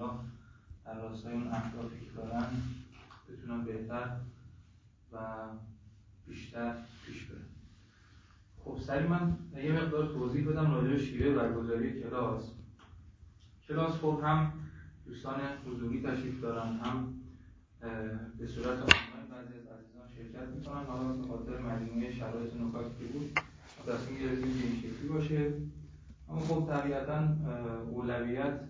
انشاءالله در راستای اون اهدافی که دارن بتونن بهتر و بیشتر پیش برن. خب سری من یه مقدار توضیح بدم راجع شیوه برگزاری کلاس. کلاس خب هم دوستان حضوری تشریف دارن هم به صورت آنلاین بعضی از عزیزان شرکت می‌کنن. حالا به خاطر مجموعه شرایط نکاتی که بود تصمیم گرفتیم که این شکلی باشه. اما خب طبیعتا اولویت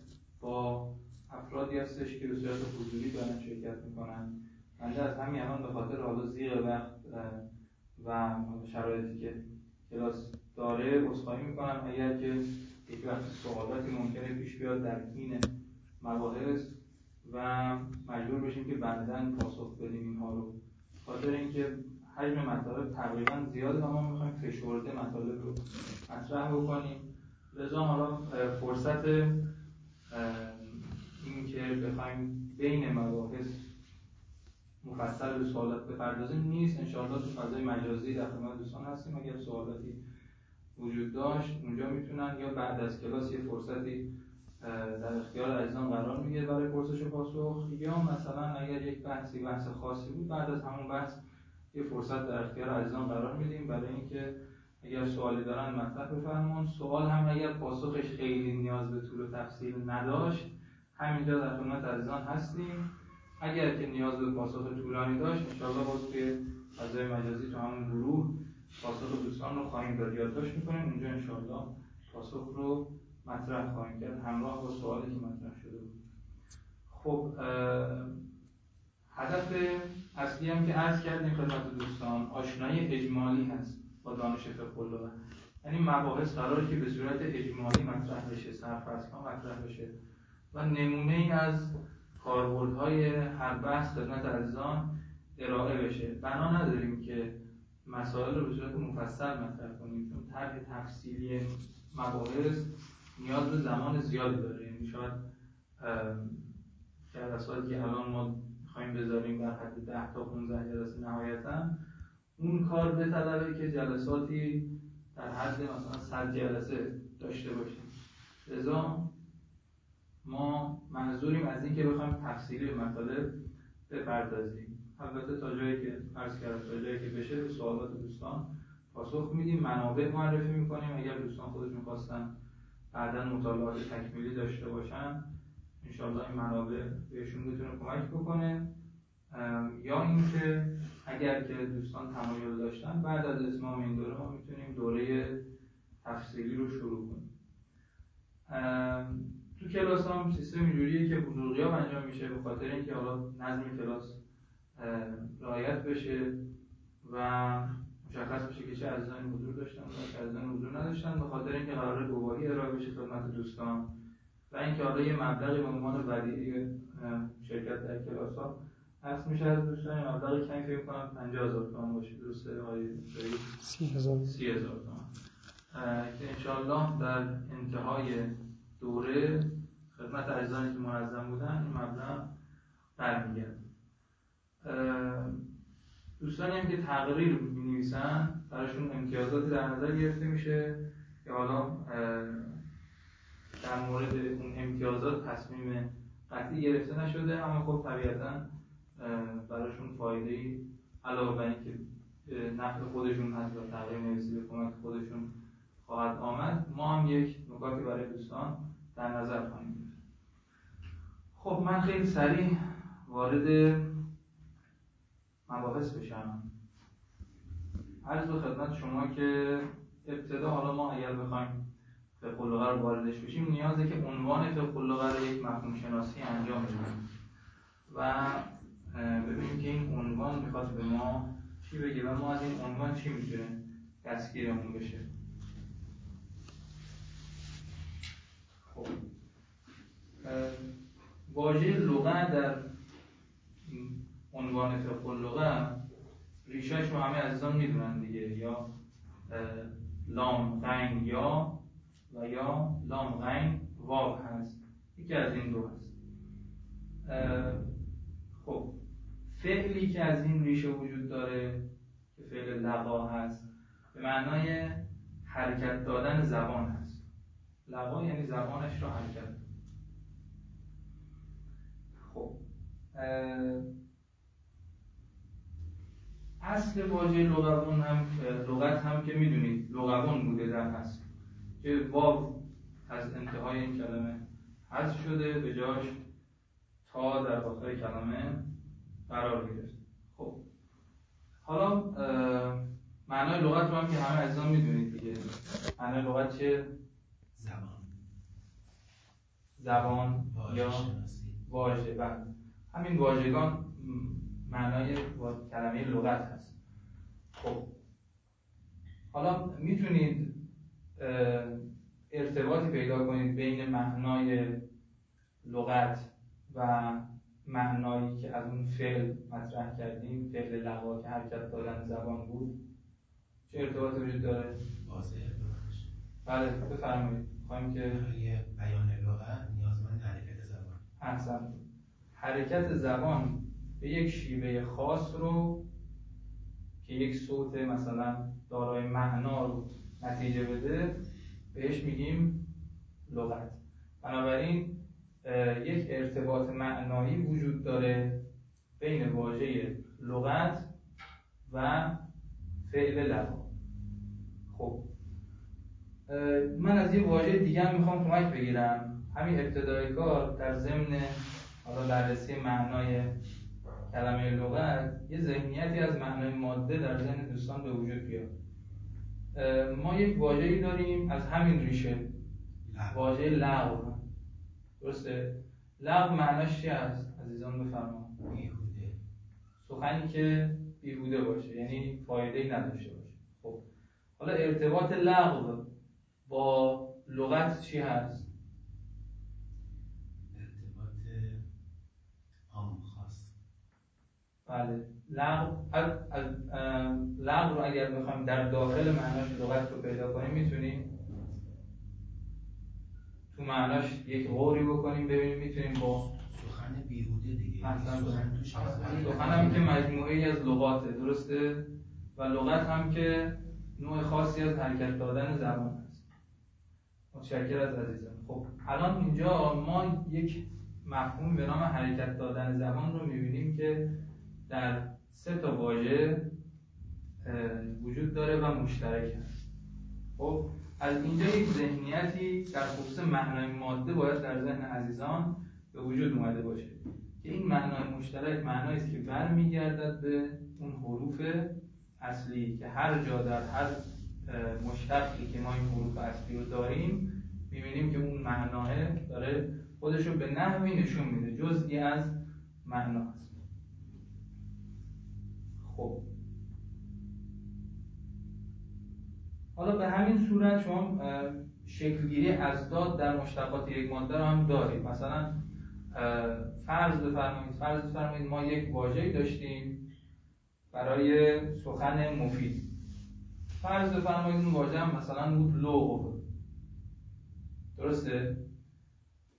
با افرادی هستش که به صورت حضوری دارن شرکت می‌کنن. بنده از همین الان به خاطر حالا زیغ وقت و شرایطی که کلاس داره عذرخواهی می‌کنم. اگر که یک وقت سوالاتی ممکنه پیش بیاد در این مباحث و مجبور بشیم که بعدا پاسخ بدیم اینها رو. خاطر اینکه حجم مطالب تقریبا زیاده و ما می‌خوایم فشرده مطالب رو مطرح بکنیم. لذا حالا فرصت این که بخوایم بین مباحث مفصل به سوالات بپردازیم نیست. انشاءالله تو فضای مجازی در خدمت دوستان هستیم. اگر سوالاتی وجود داشت اونجا می‌تونن یا بعد از کلاس یه فرصتی در اختیار عزیزان قرار می‌گیره برای پرسش و پاسخ یا مثلا اگر یک بحثی بحث خاصی بود بعد از همون بحث یه فرصت در اختیار عزیزان قرار میدیم. برای اینکه اگر سوالی دارن مطرح بفرمون. سوال هم اگر پاسخش خیلی نیاز به طول و تفصیل نداشت همینجا در خدمت عزیزان هستیم. اگر که نیاز به پاسخ طولانی داشت انشاءالله باز توی فضای مجازی تو همون گروه پاسخ دوستان رو خواهیم داد یادداشت می‌کنیم. اونجا انشاءالله پاسخ رو مطرح خواهیم کرد. همراه با سوالی که مطرح شده بود. خب هدف اصلی هم که عرض کردیم خدمت دوستان آشنایی اجمالی هست با دانش فقه یعنی مباحث قراره که به صورت اجمالی مطرح بشه سرفصل مطرح بشه. و نمونه ای از کاربردهای هر بحث خدمت عزیزان ارائه بشه. بنا نداریم که مسائل رو به صورت مفصل مطرح کنیم چون طرح تفصیلی مباحث نیاز به زمان زیادی داره. یعنی شاید جلساتی که الان ما می‌خوایم بذاریم در حد 10 تا 15 جلسه نهایتا اون کار به طلبه که جلساتی در حد مثلا 100 جلسه داشته باشیم. لذا ما منظوریم از اینکه بخوایم تفصیلی به مطالب بپردازیم. البته تا جایی که عرض کردم تا جایی که بشه به سوالات دوستان پاسخ میدیم. منابع معرفی می‌کنیم. اگر دوستان خودشون خواستن بعدا مطالعات تکمیلی داشته باشن انشاءالله این منابع بهشون بتونه کمک بکنه. یا اینکه اگر که دوستان تمایل داشتن بعد از اتمام این دوره ما می‌تونیم دوره تفصیلی رو شروع کنیم. تو کلاس هم سیستم اینجوریه که بزرگی انجام میشه به خاطر اینکه حالا نظم کلاس رعایت بشه و مشخص بشه که چه عزیزانی حضور داشتن و چه عزیزانی حضور نداشتن به خاطر اینکه قرار گواهی ارائه بشه خدمت دوستان. و اینکه حالا یه مبلغی به عنوان ودیعه شرکت در کلاس ها عکس میشه از دوستان. یه مبلغ کمی فکر کنم 50000 تومان باشه. درسته آقای 30000 30000 تومان. که انشاءالله در انتهای دوره خدمت عزیزانی که منظم بودن این مبلغ برمیگرد دوستانی هم که تقریر می نویسن براشون امتیازاتی در نظر گرفته میشه که حالا در مورد اون امتیازات تصمیم قطعی گرفته نشده اما خب طبیعتا براشون فایده ای علاوه بر اینکه نفع خودشون هست و تغییر نویسی به کمک خودشون خواهد آمد. ما هم یک نکاتی برای دوستان در نظر خواهیم گرفت. خب من خیلی سریع وارد مباحث بشم. عرض به خدمت شما که ابتدا حالا ما اگر بخوایم فقه رو واردش بشیم نیازه که عنوان فقه رو یک مفهوم شناسی انجام بدیم. و ببینیم که این عنوان می‌خواد به ما چی بگه و ما از این عنوان چی می‌تونه دستگیرمون بشه. خب واژه لغت در عنوان فقه اللغه ریشهش رو همه عزیزان می‌دونن دیگه یا لام غین یا و یا لام غین واو هست. یکی از این دو هست. خب فعلی که از این ریشه وجود داره که فعل لقا هست به معنای حرکت دادن زبان هست. لقا یعنی زبانش را حرکت اصل واژه لغوون هم لغت هم که می‌دونید لغوون بوده در اصل که واو از انتهای این کلمه حذف شده به جاش تا در آخر کلمه قرار گرفت. خب حالا معنای لغت رو هم که همه عزیزان می‌دونید دیگه. معنای لغت چه زبان یا واژه بله. همین واژگان معنای کلمه لغت هست. خب. حالا می‌تونید ارتباطی پیدا کنید بین معنای لغت و معنایی که از اون فعل مطرح کردیم. فعل لغا که حرکت دادن زبان بود. چه ارتباطی وجود داره؟ واضحه بله بفرمایید. خواهیم که بیان لغت نیازمند حرکت زبان. احسن حرکت زبان به یک شیوه خاص رو که یک صوت مثلا دارای معنا رو نتیجه بده بهش میگیم لغت. بنابراین یک ارتباط معنایی وجود داره بین واژه لغت و فعل لغا خب من از یه واژه دیگه می‌خوام کمک بگیرم. همین ابتدای کار در ضمن حالا بررسی معنای کلمه لغت یه ذهنیتی از معنای ماده در ذهن دوستان به وجود بیاد. ما یک واژه‌ای داریم از همین ریشه. واژه لغو. درسته؟ لغو معناش چی است؟ عزیزان بفرما بیهوده. سخنی که بیهوده باشه یعنی فایده نداشته باشه. خب. حالا ارتباط لغو با لغت چی هست؟ بله. لغو لغو رو اگر بخوایم در داخل معناش لغت رو پیدا کنیم می‌تونیم تو معناش یک غوری بکنیم ببینیم می‌تونیم با سخن بیهوده دیگه. سخن هم که مجموعه ای از لغاته درسته؟ و لغت هم که نوع خاصی از حرکت دادن زبان. متشکر از عزیزم. خب الان اینجا ما یک مفهوم به نام حرکت دادن زبان رو می‌بینیم که در سه تا واژه وجود داره و مشترک هست. خب از اینجا یک ذهنیتی در خصوص معنای ماده باید در ذهن عزیزان به وجود اومده باشه که این معنای مشترک معنایی است که برمیگردد به اون حروف اصلی که هر جا در هر مشتقی که ما این حروف اصلی رو داریم می‌بینیم که اون معناه داره خودش رو به نحوی نشون میده جزئی از معنا خب. حالا به همین صورت شما شکلگیری ازداد در مشتقات یک ماده رو هم دارید. مثلا فرض بفرمایید فرض بفرمایید ما یک واژه‌ای داشتیم برای سخن مفید. فرض بفرمایید اون واژه مثلا بود لغو. درسته؟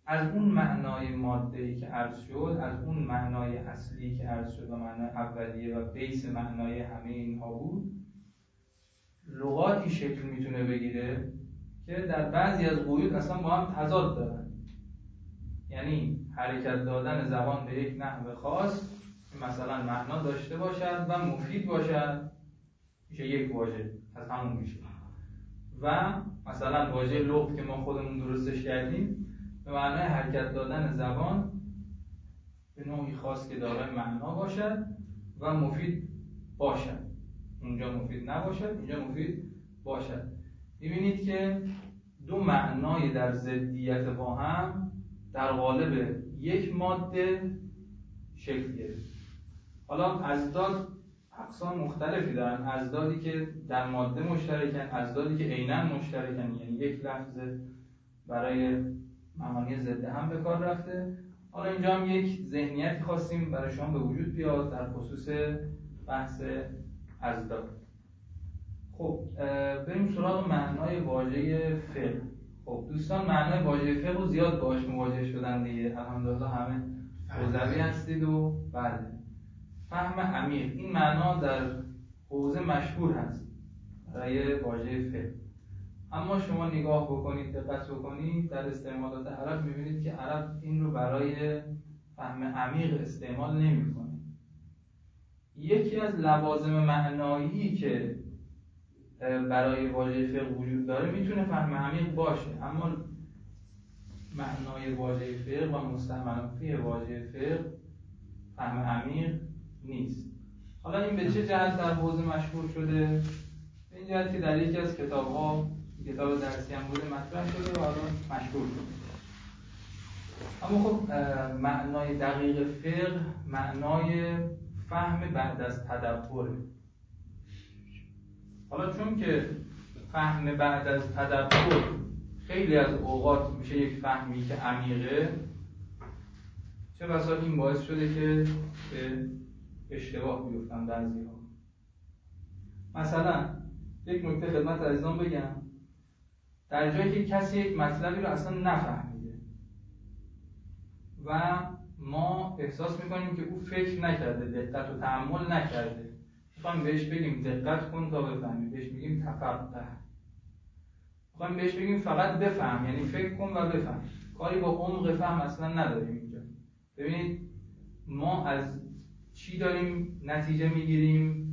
از اون معنای ماده ای که عرض شد از اون معنای اصلی که عرض شد و معنای اولیه و بیس معنای همه اینها بود لغاتی شکل می‌تونه بگیره که در بعضی از قیود اصلا با هم تضاد دارن. یعنی حرکت دادن زبان به یک نحو خاص مثلا معنا داشته باشد و مفید باشد. میشه یک واژه. از همون میشه. و مثلا واژه لغت که ما خودمون درستش کردیم به معنای حرکت دادن زبان به نوعی خاص که دارای معنا باشد و مفید باشد. اونجا مفید نباشد اینجا مفید باشد. می‌بینید که دو معنای در ضدیت با هم در قالب یک ماده شکل گرفت. حالا ازداد اقسام مختلفی دارن. ازدادی که در ماده مشترکن ازدادی که عینا مشترکن. یعنی یک لفظ برای معانی ضد هم به کار رفته. حالا اینجا هم یک ذهنیتی خواستیم برای شما به وجود بیاد در خصوص بحث ازداد خب بریم سراغ معنای واژه فعل خب دوستان معنای واژه فعل رو زیاد باهاش مواجه شدن دیگه. الحمدلله همه حوزوی هستید و بله. فهم عمیق این معنا در حوزه مشهور هست. برای واژه فعل. اما شما نگاه بکنید دقت بکنید در استعمالات عرب می‌بینید که عرب این رو برای فهم عمیق استعمال نمی‌کنه. یکی از لوازم معنایی که برای واژه فقه وجود داره می‌تونه فهم عمیق باشه. اما معنای واژه فقه و مستعمل واژه فقه فهم عمیق نیست. حالا این به چه جهت در حوزه مشهور شده؟ به این جهت که در یکی از کتاب ها کتاب درسی هم بوده مطرح شده و حالا مشهور شده. اما خب معنای دقیق فقه معنای فهم بعد از تدبره حالا چون که فهم بعد از تدبر خیلی از اوقات میشه یک فهمی که عمیقه چه بسا این باعث شده که به اشتباه بیفتن بعضی ها. مثلا یک نکته خدمت عزیزان بگم. در جایی که کسی یک مطلبی رو اصلا نفهمیده و ما احساس می‌کنیم که او فکر نکرده دقت و تحمل نکرده. می‌خوایم بهش بگیم دقت کن تا بفهمی. بهش میگیم تفقه. می‌خوایم بهش بگیم فقط بفهم یعنی فکر کن و بفهم. کاری با عمق فهم اصلا نداریم اینجا. ببینید ما از چی داریم نتیجه می‌گیریم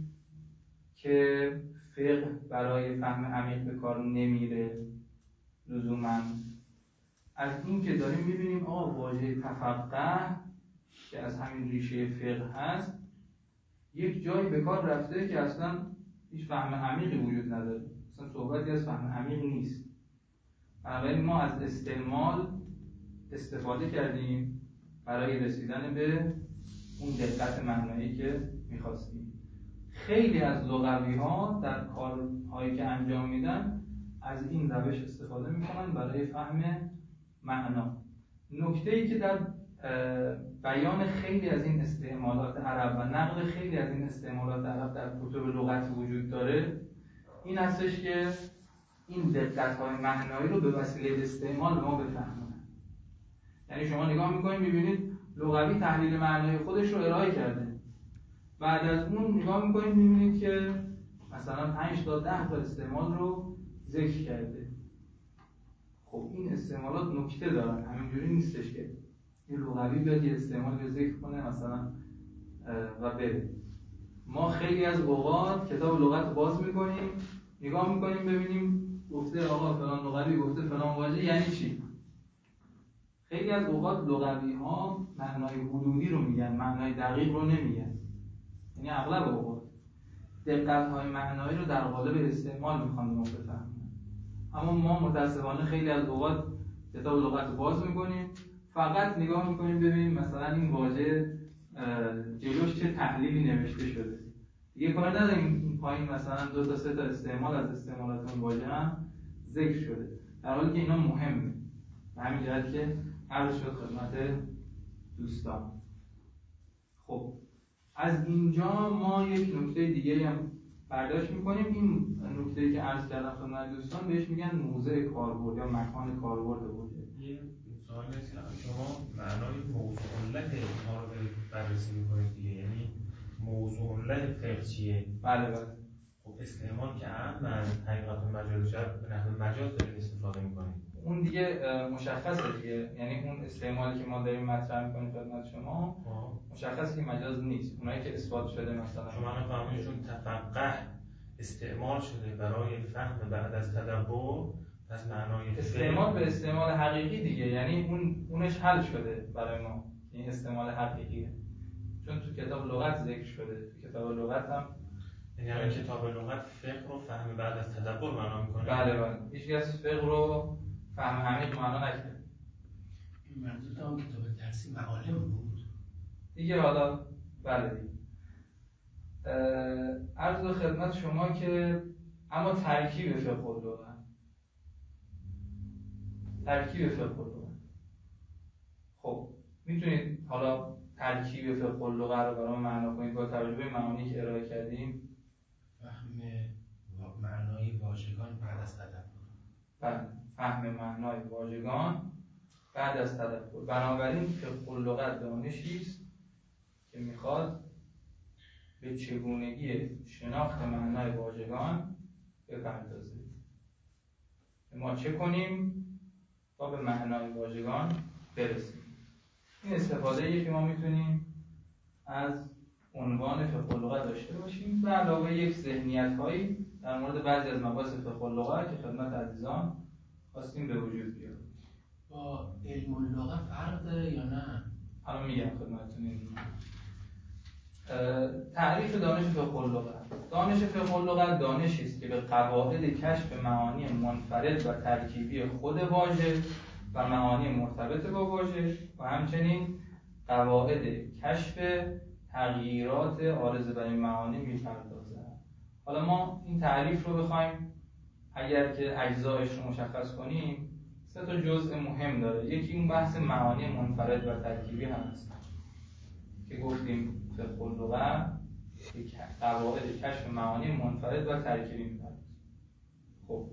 که فقه برای فهم عمیق به کار نمیره؟ لزوما از این که داریم می‌بینیم آقا واژه تفقه که از همین ریشه فقه هست یک جایی به کار رفته که اصلا هیچ فهم عمیقی وجود نداره. اصلا صحبتی از فهم عمیق نیست. بنابراین ما از استعمال استفاده کردیم برای رسیدن به اون دقت معنایی که می‌خواستیم. خیلی از لغوی ها در کارهایی که انجام میدن از این روش استفاده می‌کنن برای فهم معنا. نکته ای که در بیان خیلی از این استعمالات عرب و نقل خیلی از این استعمالات عرب در کتب لغت وجود داره این هستش که این دقت های معنایی رو به وسیله استعمال ما بفهمن یعنی شما نگاه می‌کنید می‌بینید لغوی تحلیل معنای خودش رو ارائه کرده. بعد از اون نگاه می‌کنید می‌بینید که مثلا 5 تا 10 تا استعمال رو ذکر کرده. خب این استعمالات نکته دارن. همینجوری نیستش که یه لغوی بیاد یه استعمال رو ذکر کنه مثلا و بره ما خیلی از اوقات کتاب لغت باز می‌کنیم نگاه می‌کنیم ببینیم گفته آقا فلان لغوی گفته فلان واژه یعنی چی؟ خیلی از اوقات لغوی ها معنای حدودی رو میگن معنای دقیق رو نمیگن. یعنی اغلب اوقات دقت های معنایی رو در قالب استعمال می‌خوان ما بفهمن. اما ما متاسفانه خیلی از اوقات کتاب لغت باز می‌کنیم. فقط نگاه می‌کنیم ببینیم مثلا این واژه جلوش چه تحلیلی نوشته شده. دیگه کار نداریم پایین مثلا دو تا سه تا استعمال از استعمالات اون واژه هم ذکر شده. در حالی که اینا مهمه. به همین جهت که عرض شد خدمت دوستان. خب از اینجا ما یک نکته دیگه هم برداشت می‌کنیم. این نکته که عرض کردم خدمت دوستان بهش میگن موضع کاربرد یا مکان کاربرد بوده یه سوال شما معنای موضوع علت ما رو بررسی می‌کنید دیگه. یعنی موضوع علت فقه چیه؟ بله بله. خب استعمال که هم من حقیقت مجاز شد به نحو مجاز داریم استفاده می‌کنیم اون دیگه مشخصه دیگه. یعنی اون استعمالی که ما داریم مطرح می‌کنیم خدمت شما. مشخصه که مجاز نیست. اونایی که اثبات شده مثلا. شما الان فهمیدید چون تفقه استعمال شده برای فهم بعد از تدبر پس معنای استعمال به استعمال حقیقی دیگه. یعنی اون اونش حل شده برای ما. این استعمال حقیقیه چون تو کتاب لغت ذکر شده. تو کتاب لغت هم یعنی کتاب لغت فقه رو فهم بعد از تدبر معنا می‌کنه. بله بله. هیچ کس فقه رو فهم عمیق معنا نکرد این منظور اون کتاب درسی معالم بود. دیگه حالا بله دیگه. عرض خدمت شما که اما ترکیب فقه اللغت ترکیب فقه اللغت خب می‌تونید حالا ترکیب فقه اللغت رو برای معنا کنید. با توجه به معانی که ارائه کردیم. فهم معنای واژگان بعد از تدبر بله. فهم معنای واژگان بعد از تدبر. بنابراین فقه اللغت دانشی است که می‌خواد به چگونگی شناخت معنای واژگان بپردازه. ما چه کنیم؟ تا به معنای واژگان برسیم. این استفاده که ما می‌تونیم از عنوان فقه داشته باشیم و علاوه یک ذهنیت هایی در مورد بعضی از مباحث فقه که خدمت عزیزان خواستیم به وجود بیاد. با علم اللغه فرق داره یا نه؟ الان میگم خدمتتون این. تعریف دانش فقه اللغت دانش فقه اللغت دانشی است که به قواعد کشف معانی منفرد و ترکیبی خود واژه و معانی مرتبط با واژه و همچنین قواعد کشف تغییرات عارض بر این معانی می‌پردازه حالا ما این تعریف رو بخوایم اگر که اجزایش رو مشخص کنیم سه تا جزء مهم داره. یکی اون بحث معانی منفرد و ترکیبی هست. که گفتیم فقه اللغه قواعد کشف معانی منفرد و ترکیبی می‌پردازه خب.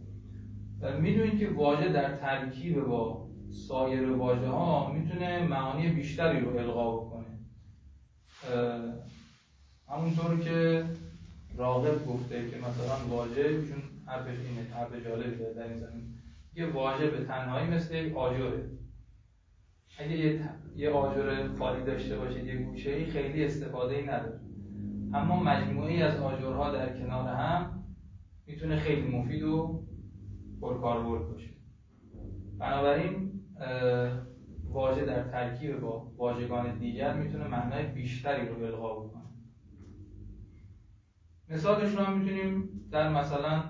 می‌دونید که واژه در ترکیب با سایر واژه ها می‌تونه معانی بیشتری رو القا بکنه. همونطور که راغب گفته که مثلا واژه چون حرفش اینه حرف جالبی داره در این زمین. یه واژه تنهایی مثل یک آجره. اگه یه, یه آجر خالی داشته باشید یه گوشه ای خیلی استفاده ای نداره. اما مجموعی از آجرها در کنار هم می‌تونه خیلی مفید و پرکاربرد باشه. بنابراین واژه در ترکیب با واژگان دیگر می‌تونه معنای بیشتری رو القا بکنه. مثالش رو هم می‌تونیم در مثلا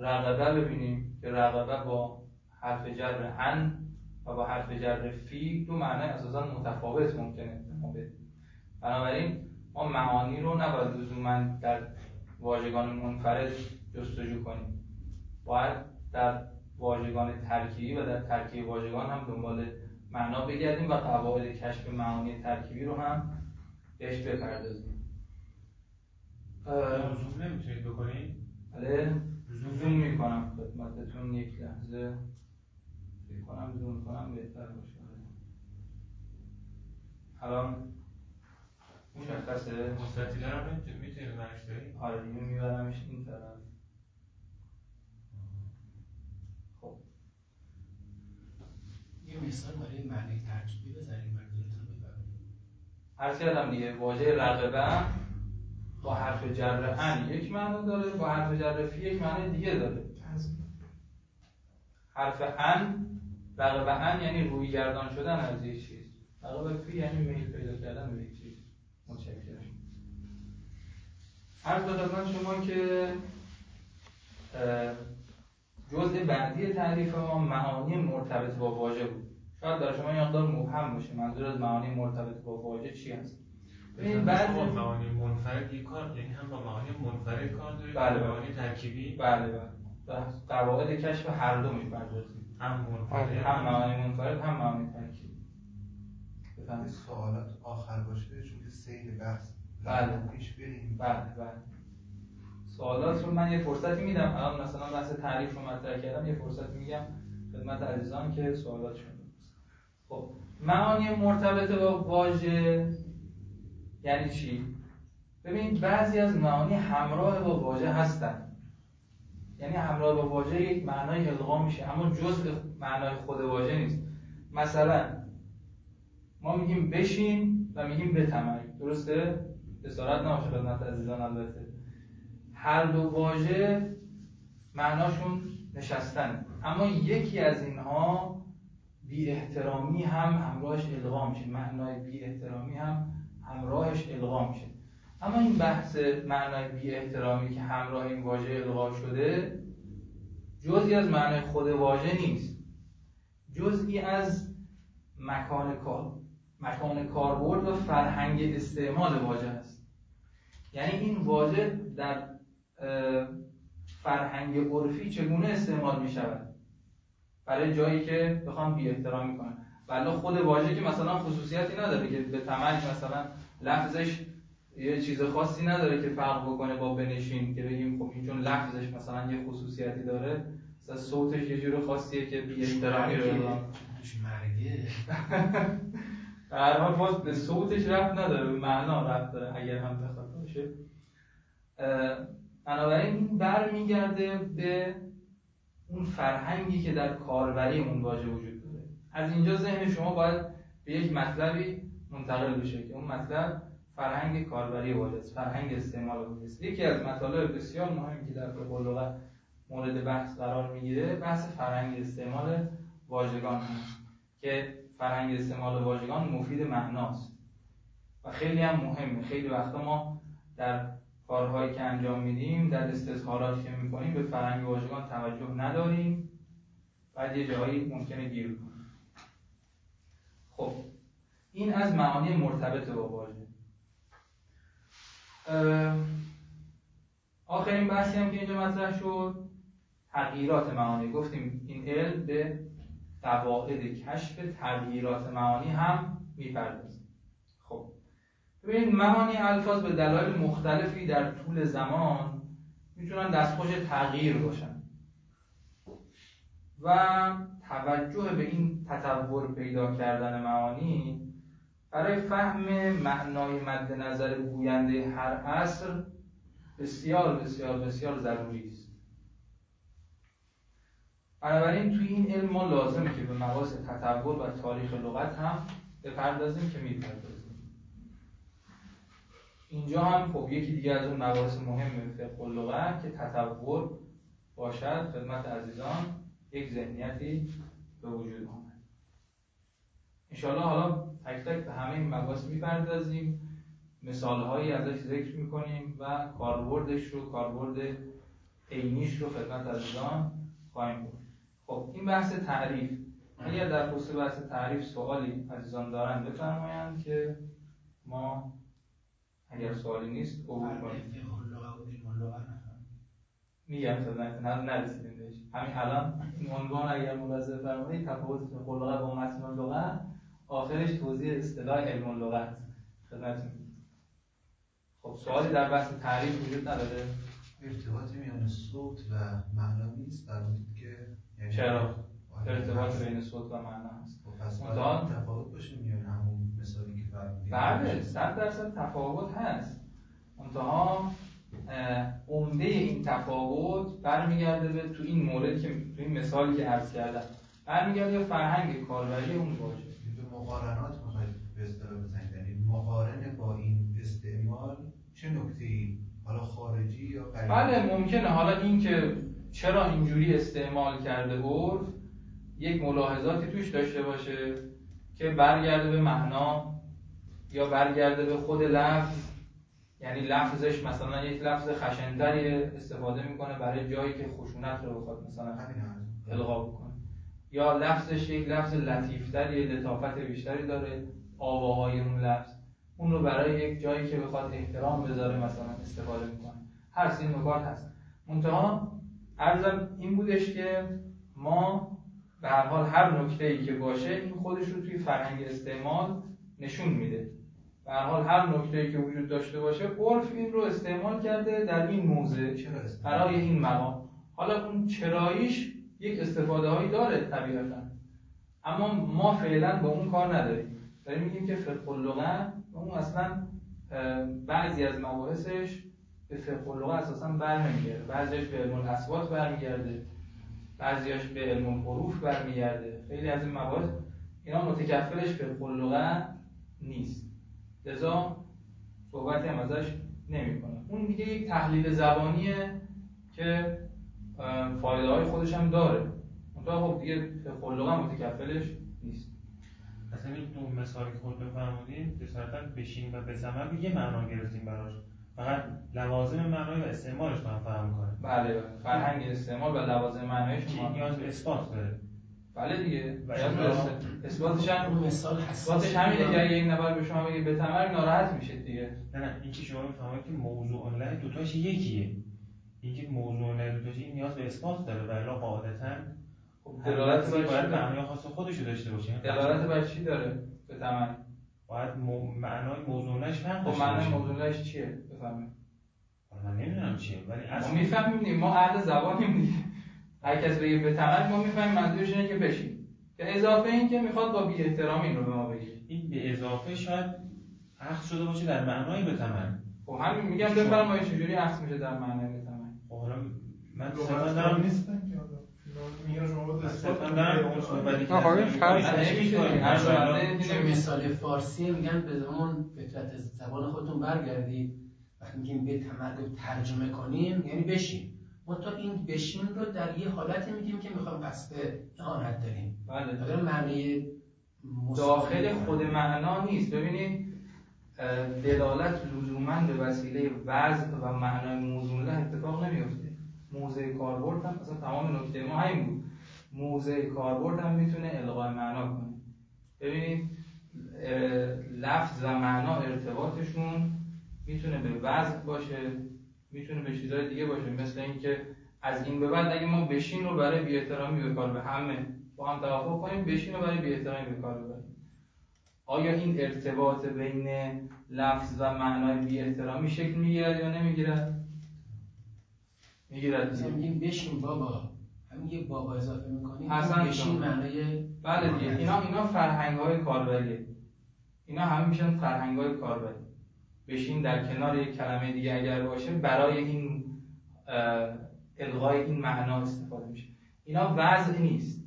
رغبه ببینیم که رغبه با حرف جر ان و با حرف جر فی دو معنای اساسا متفاوت ممکنه بنابراین ما معانی رو نباید لزوما در واژگان منفرد جستجو کنیم. باید در واژگان ترکیبی و در ترکیب واژگان هم دنبال معنا بگردیم و قواعد کشف معانی ترکیبی رو هم بهش بپردازیم. زوم نمی‌تونید بکنید؟ بله. زوم می‌کنم خدمتتون یک لحظه. فکر کنم زوم کنم بهتر باشه. الان مشخصه مستطیله رو می‌تونید برش دارید؟ آره اینو میبرمش این طرف. خب. یه مثال برای معنی منظورتون بفرمایید. عرض کردم دیگه واژه رقبه با حرف جر ان یک معنا داره با حرف جر فی یک معنی دیگه داره. حرف ان رقبه ان یعنی روی گردان شدن از یک چیز. رقبه فی یعنی میل پیدا کردن به یک چیز. متشکرم. عرض خدمت شما که جزء بعدی تعریف ما معانی مرتبط با واژه بود. شاید برای شما یه مقدار مبهم باشه منظور از معانی مرتبط با واژه چی هست. ببین بعضی معانی منفرد یک کار یعنی هم با معانی منفرد کار دارید بله معانی ترکیبی. بله بله. قواعد کشف هر دو می‌پردازیم. هم منفرد. هم معانی منفرد هم معانی ترکیبی. بفهمید سوالات آخر باشه چون که سیر بحث. بله. پیش بریم. بله بله. سوالات رو من یه فرصتی میدم. الان مثلا بحث تعریف رو مطرح کردم. یه فرصت میگم خدمت عزیزان که سوالاتشون خب معانی مرتبط با واژه یعنی چی؟ ببین بعضی از معانی همراه با واژه هستن. یعنی همراه با واژه یک معنای القا میشه اما جزء معنای خود واژه نیست. مثلا ما میگیم بشین و میگیم بتمای درسته؟ اسارت نباشه خدمت عزیزان البته. هر دو واژه معناشون نشستن. اما یکی از اینها بی احترامی هم همراهش القا میشه. معنای بی احترامی هم همراهش القا میشه. اما این بحث معنای بی احترامی که همراه این واژه القا شده جزئی از معنای خود واژه نیست. جزئی از مکان کار مکان کاربرد و فرهنگ استعمال واژه است. یعنی این واژه در فرهنگ عرفی چگونه استعمال می شود برای جایی که بخوام بی احترامی کنم. ولی خود واژه که مثلا خصوصیتی نداره که به تمج مثلا لفظش یه چیز خاصی نداره که فرق بکنه با بنشین که بگیم خب این چون لفظش مثلا یه خصوصیتی داره مثلا صوتش یه جور خاصیه که بی احترامی رو مرگه؟ در حال باز به صوتش رفت نداره به معنا رفت داره اگر هم بخواد باشه. بنابراین این برمیگرده به اون فرهنگی که در کاربری اون واژه وجود داره. از اینجا ذهن شما باید به یک مطلبی منتقل بشه که اون مطلب فرهنگ کاربری است فرهنگ استعمال است یکی از مطالب بسیار مهمی که در فقه مورد بحث قرار می‌گیره بحث فرهنگ استعمال واژگان هست که فرهنگ استعمال واژگان مفید معناست. و خیلی هم مهمه. خیلی وقتا ما در کارهایی که انجام میدیم در استظهاراتی که می‌کنیم به فرهنگ واژگان توجه نداریم. بعد یه جایی ممکنه گیر کنیم. خب این از معانی مرتبط با واژه. آخرین بحثی هم که اینجا مطرح شد تغییرات معانی. گفتیم این علم به قواعد کشف تغییرات معانی هم می‌پردازه خب ببینید معانی الفاظ به دلایل مختلفی در طول زمان می‌تونن دستخوش تغییر باشن. و توجه به این تطور پیدا کردن معانی برای فهم معنای مد نظر گوینده هر عصر بسیار بسیار بسیار ضروری است. بنابراین توی این علم ما لازمه که به مباحث تطور و تاریخ لغت هم بپردازیم که می‌پردازیم. اینجا هم خب یکی دیگه از اون مهم فقه لغت که تطور باشد خدمت عزیزان یک ذهنیتی به وجود آمد انشاءالله حالا تک تک به همه این مباحث می‌پردازیم. مثالهایی ازش ذکر می‌کنیم و کاربردش رو کاربرد عینیش رو خدمت عزیزان خواهیم بود. خب این بحث تعریف. اگر در خصوص بحث تعریف سوالی عزیزان دارن بفرمایند که ما اگر سوالی نیست عبور کنیم. میگم خدمت نرسیدیم بهش. همین الان این عنوان اگر ملاحظه فرمایید تفاوت فقه با متن اللغه آخرش توضیح اصطلاح علم اللغه خدمت خب سوالی در بحث تعریف وجود نداره؟ ارتباط میان صوت و معنا نیست. در که یعنی چرا؟ ارتباط بین صوت و معنا هست. خب، پس تفاوت باشه میان همون مثالی که فرمودید بله صد درصد تفاوت هست. منتها عمده این تفاوت برمیگرده به تو این مورد که تو این مثالی که عرض کردم. برمیگرده به فرهنگ کاربری اون واژه. مقارنات می‌خواید به اصطلاح بزنید یعنی مقارنه با این استعمال چه نکته ای؟ حالا خارجی یا غیری بله ممکنه. حالا این که چرا اینجوری استعمال کرده عرف یک ملاحظاتی توش داشته باشه که برگرده به معنا یا برگرده به خود لفظ. یعنی لفظش مثلا یک لفظ خشنتری استفاده می‌کنه برای جایی که خشونت رو بخواد مثلا القا بکنه. یا لفظش یک لفظ لطیفتری لطافت بیشتری داره آواهای اون لفظ. اون رو برای یک جایی که بخواد احترام بذاره مثلا استفاده می‌کنه. هر این نکات هست. منتها عرضم این بودش که ما به هر حال هر نکته ای که باشه این خودش رو توی فرهنگ استعمال نشون میده. به هر حال هر نکته ای که وجود داشته باشه عرف این رو استعمال کرده در این موضع برای این مقام. حالا اون چراییش یک استفاده هایی داره طبیعتا. اما ما فعلا با اون کار نداریم. داریم میگیم که فقه اللغه اون اصلا بعضی از مباحثش به فقه اللغه اساسا برنمیگرده بعضیش به علم الاثبات برمیگرده. بعضیش به علم الحروف برمیگرده. خیلی از این مباحث اینا متکفلش فقه اللغه نیست. لذا صحبتی هم ازش نمی‌کنه اون دیگه یک تحلیل زبانیه که فایده های خودش هم داره. منتها خب دیگه فقه اللغه متکفلش نیست. اصلا این دو مثالی که خود به صورت بشین و به زمان یه معنا گرفتیم براش. فقط لوازم معنایی و استعمالش من فهم کنه. بله بله. فرهنگ استعمال و لوازم معنایش که نیاز به اثبات داره. بله دیگه. و اثباتش هم اثباتش همینه که یک نفر به شما بگه به تمر ناراحت میشید دیگه. نه نه. این که شما می‌فهمید که موضوع اونلاین دوتاش یکیه. اینکه موضوع دوتاش این نیاز به اثبات داره و الا قاعدتا خب دلالت بر باید معنای خاص خودش رو داشته باشه دلالت بر چی داره؟ به تمر باید معنای موضوعش فرق خب معنای موضوعش چیه؟ بفهمید من نمی‌دونم چیه ولی ما می‌فهمیم ما اهل زبانیم دیگه. هر کس بگه به تمر ما می‌فهمیم منظورش اینه که بشین. که اضافه این که می‌خواد با بی احترامی رو به ما بگه. این به اضافه شاید عکس شده باشه در معنای به تمر خب همین میگم بفرمایید چجوری عکس میشه در معنای به تمر خب حالا من صدا دارم. نیستن که میگن شما باید اثبات اصلا کنید. دارم. اون صحبتی که آقا، این از- فرض مثال فارسی میگن به همون فطرت زبان خودتون برگردید وقتی میگیم به تمرگ ترجمه کنیم یعنی بشین. ما تا این بشین رو در یه حالتی میگیم که می‌خوایم قصد اهانت داریم. بله. معنی داخل خود معنا نیست. ببینید دلالت لزوما به وسیله وضع و معنای موضوع اتفاق نمیفته موضع کاربرد هم اصلا تمام نکته ما همین بود. موضع کاربرد هم می‌تونه القای معنا کنه. ببینید لفظ و معنا ارتباطشون می‌تونه به وضع باشه می‌تونه به چیزهای دیگه باشه. مثل اینکه از این به بعد اگه ما بشین رو برای بی‌احترامی به کار به همه با هم توافق کنیم بشین رو برای بی‌احترامی به کار ببریم. آیا این ارتباط بین لفظ و معنای بی‌احترامی شکل می‌گیرد یا نمی‌گیرد؟ می‌گیرد. میگیم بشین بابا. همین یه بابا اضافه می‌کنیم حسن بشین. معنای بله دیگه. اینا اینا فرهنگ های کاربریه. اینا همه میشن فرهنگ های کاربری. بشین در کنار یک کلمه دیگه اگر باشه برای این الغای این معنا استفاده میشه. اینا وضع نیست.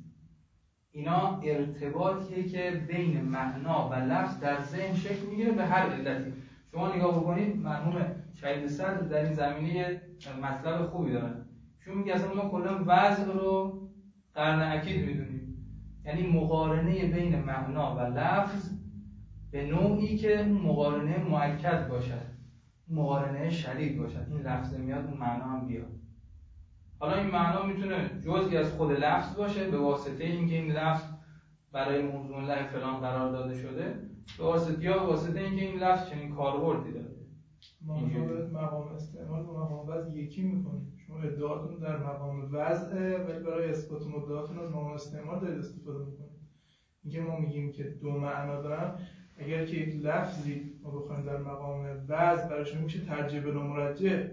اینا ارتباطیه که بین معنا و لفظ در ذهن شکل می‌گیره به هر علتی. شما نگاه بکنید مرحوم شهید صدر در این زمینه مطلب خوبی دارن. چون میگه اصلا ما کلا وضع رو قرن اکید می‌دونیم. یعنی مقارنه بین معنا و لفظ به نوعی که مقارنه مؤکد باشد مقارنه شدید باشد. این لفظ میاد اون معنا هم بیاد. حالا این معنا می‌تونه جزئی از خود لفظ باشه به واسطه اینکه این لفظ برای موضوع له فلان قرار داده شده به واسطه یا به واسطه اینکه این لفظ چنین کاربردی داره. ما. مقام استعمال و مقام وضع یکی می‌کنیم شما ادعاتون در مقام وضع ولی برای اثبات مدعاتون از مقام استعمال دارید استفاده می‌کنید. اینکه ما میگیم که دو معنا دارن اگر که یک لفظی ما بخوایم در مقام وضع برای شما میشه ترجیح بلا مرجع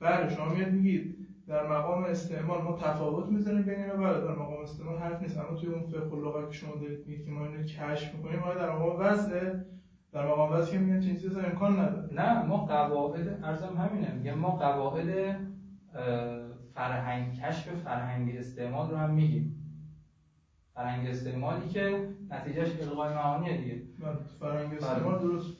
بله شما میاد میگید در مقام استعمال ما تفاوت می‌ذاریم بین اینا. بله در مقام استعمال حرف نیست. اما توی اون فقه اللغت که شما دارید میگید که ما اینو کشف می‌کنیم آیا در مقام وضع در مقام وضع که میگن؟ چنین چیزی اصلا امکان نداره. نه ما قواعد ارزم همینه. میگم ما قواعد فرهنگ کشف فرهنگ استعمال رو هم میگیم. فرهنگ استعمالی که نتیجهش القای معانیه دیگه. بله فرهنگ استعمال درست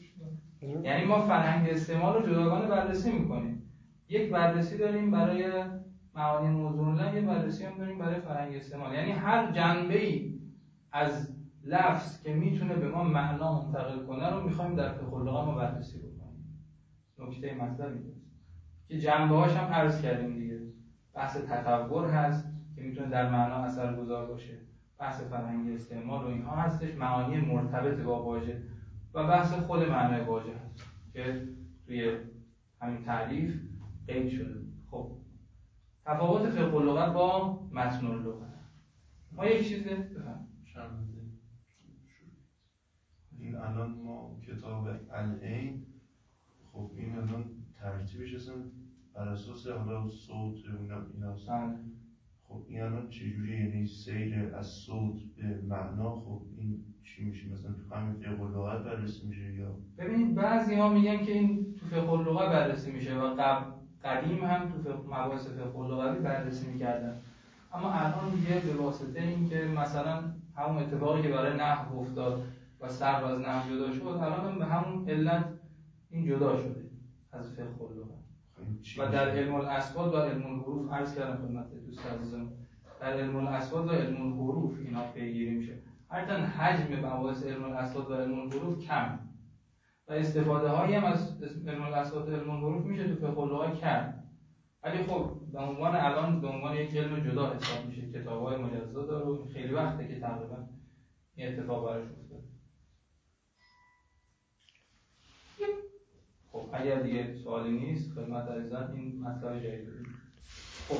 یعنی ما فرهنگ استعمال رو جداگانه بررسی می‌کنیم. یک بررسی داریم برای معانی موضوع یه بررسی هم داریم برای فرهنگ استعمال. یعنی هر جنبه ای از لفظ که می‌تونه به ما معنا منتقل کنه رو می‌خوایم در فقه ما بررسی بکنیم. نکته مطلب که جنبه هاش هم عرض کردیم دیگه. بحث تطور هست که می‌تونه در معنا اثرگذار باشه. بحث فرهنگ استعمال و اینها هستش. معانی مرتبط با واژه و بحث خود معنای واژه هست که توی همین تعریف قید شده. خب. تفاوت فقه اللغت با متن اللغت ما یک چیز بفهم این الان ما کتاب العین خب این الان ترتیبش اصلا بر اساس حالا صوت اینا ایناست خب این الان چجوری یعنی سیر از صوت به معنا خب این چی میشه؟ مثلا تو همین فقه اللغت بررسی میشه یا ببینید بعضی ها میگن که این تو فقه اللغت بررسی میشه و قبل قدیم هم تو مباحث فقه اللغوی بررسی می‌کردن. اما الان دیگه به واسطه اینکه مثلا همون اتفاقی که برای نحو افتاد و سر از نحو جدا شد الان هم به همون علت این جدا شده از فقه اللغت خب و؟ در علم الاسباد و علم الحروف عرض کردم خدمت دوست عزیزم. در علم الاسباد و علم الحروف اینا پیگیری میشه. هرچند حجم مباحث علم الاسباد و علم الحروف کم. و استفاده هایی هم از علم الاسباد و علم الحروف میشه تو فقه کم. ولی خب به عنوان الان به عنوان یک علم جدا حساب میشه. کتاب های مجزا داره و خیلی وقته که تقریبا این اتفاق براش اگر دیگه سوالی نیست خدمت عزیزان این مطلب جدید خب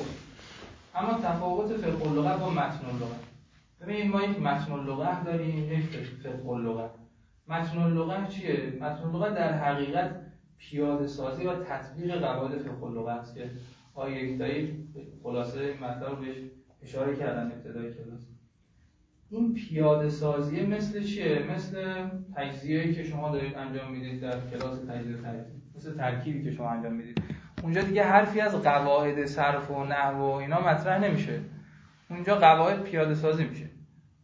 اما تفاوت فقه اللغت با متن اللغت ببینید ما یک متن اللغت داریم یک فقه اللغت متن اللغت چیه؟ متن اللغت در حقیقت پیاده سازی و تطبیق قواعد فقه اللغت است که آقای یکتایی خلاصه این مطلب بهش اشاره کردن ابتدای کلاس. این پیاده سازی مثل چیه؟ مثل تجزیه‌ای که شما دارید انجام می‌دید در کلاس تجزیه تجزیه مثل ترکیبی که شما انجام می‌دید. اونجا دیگه حرفی از قواعد صرف و نحو و اینا مطرح نمیشه. اونجا قواعد پیاده سازی میشه.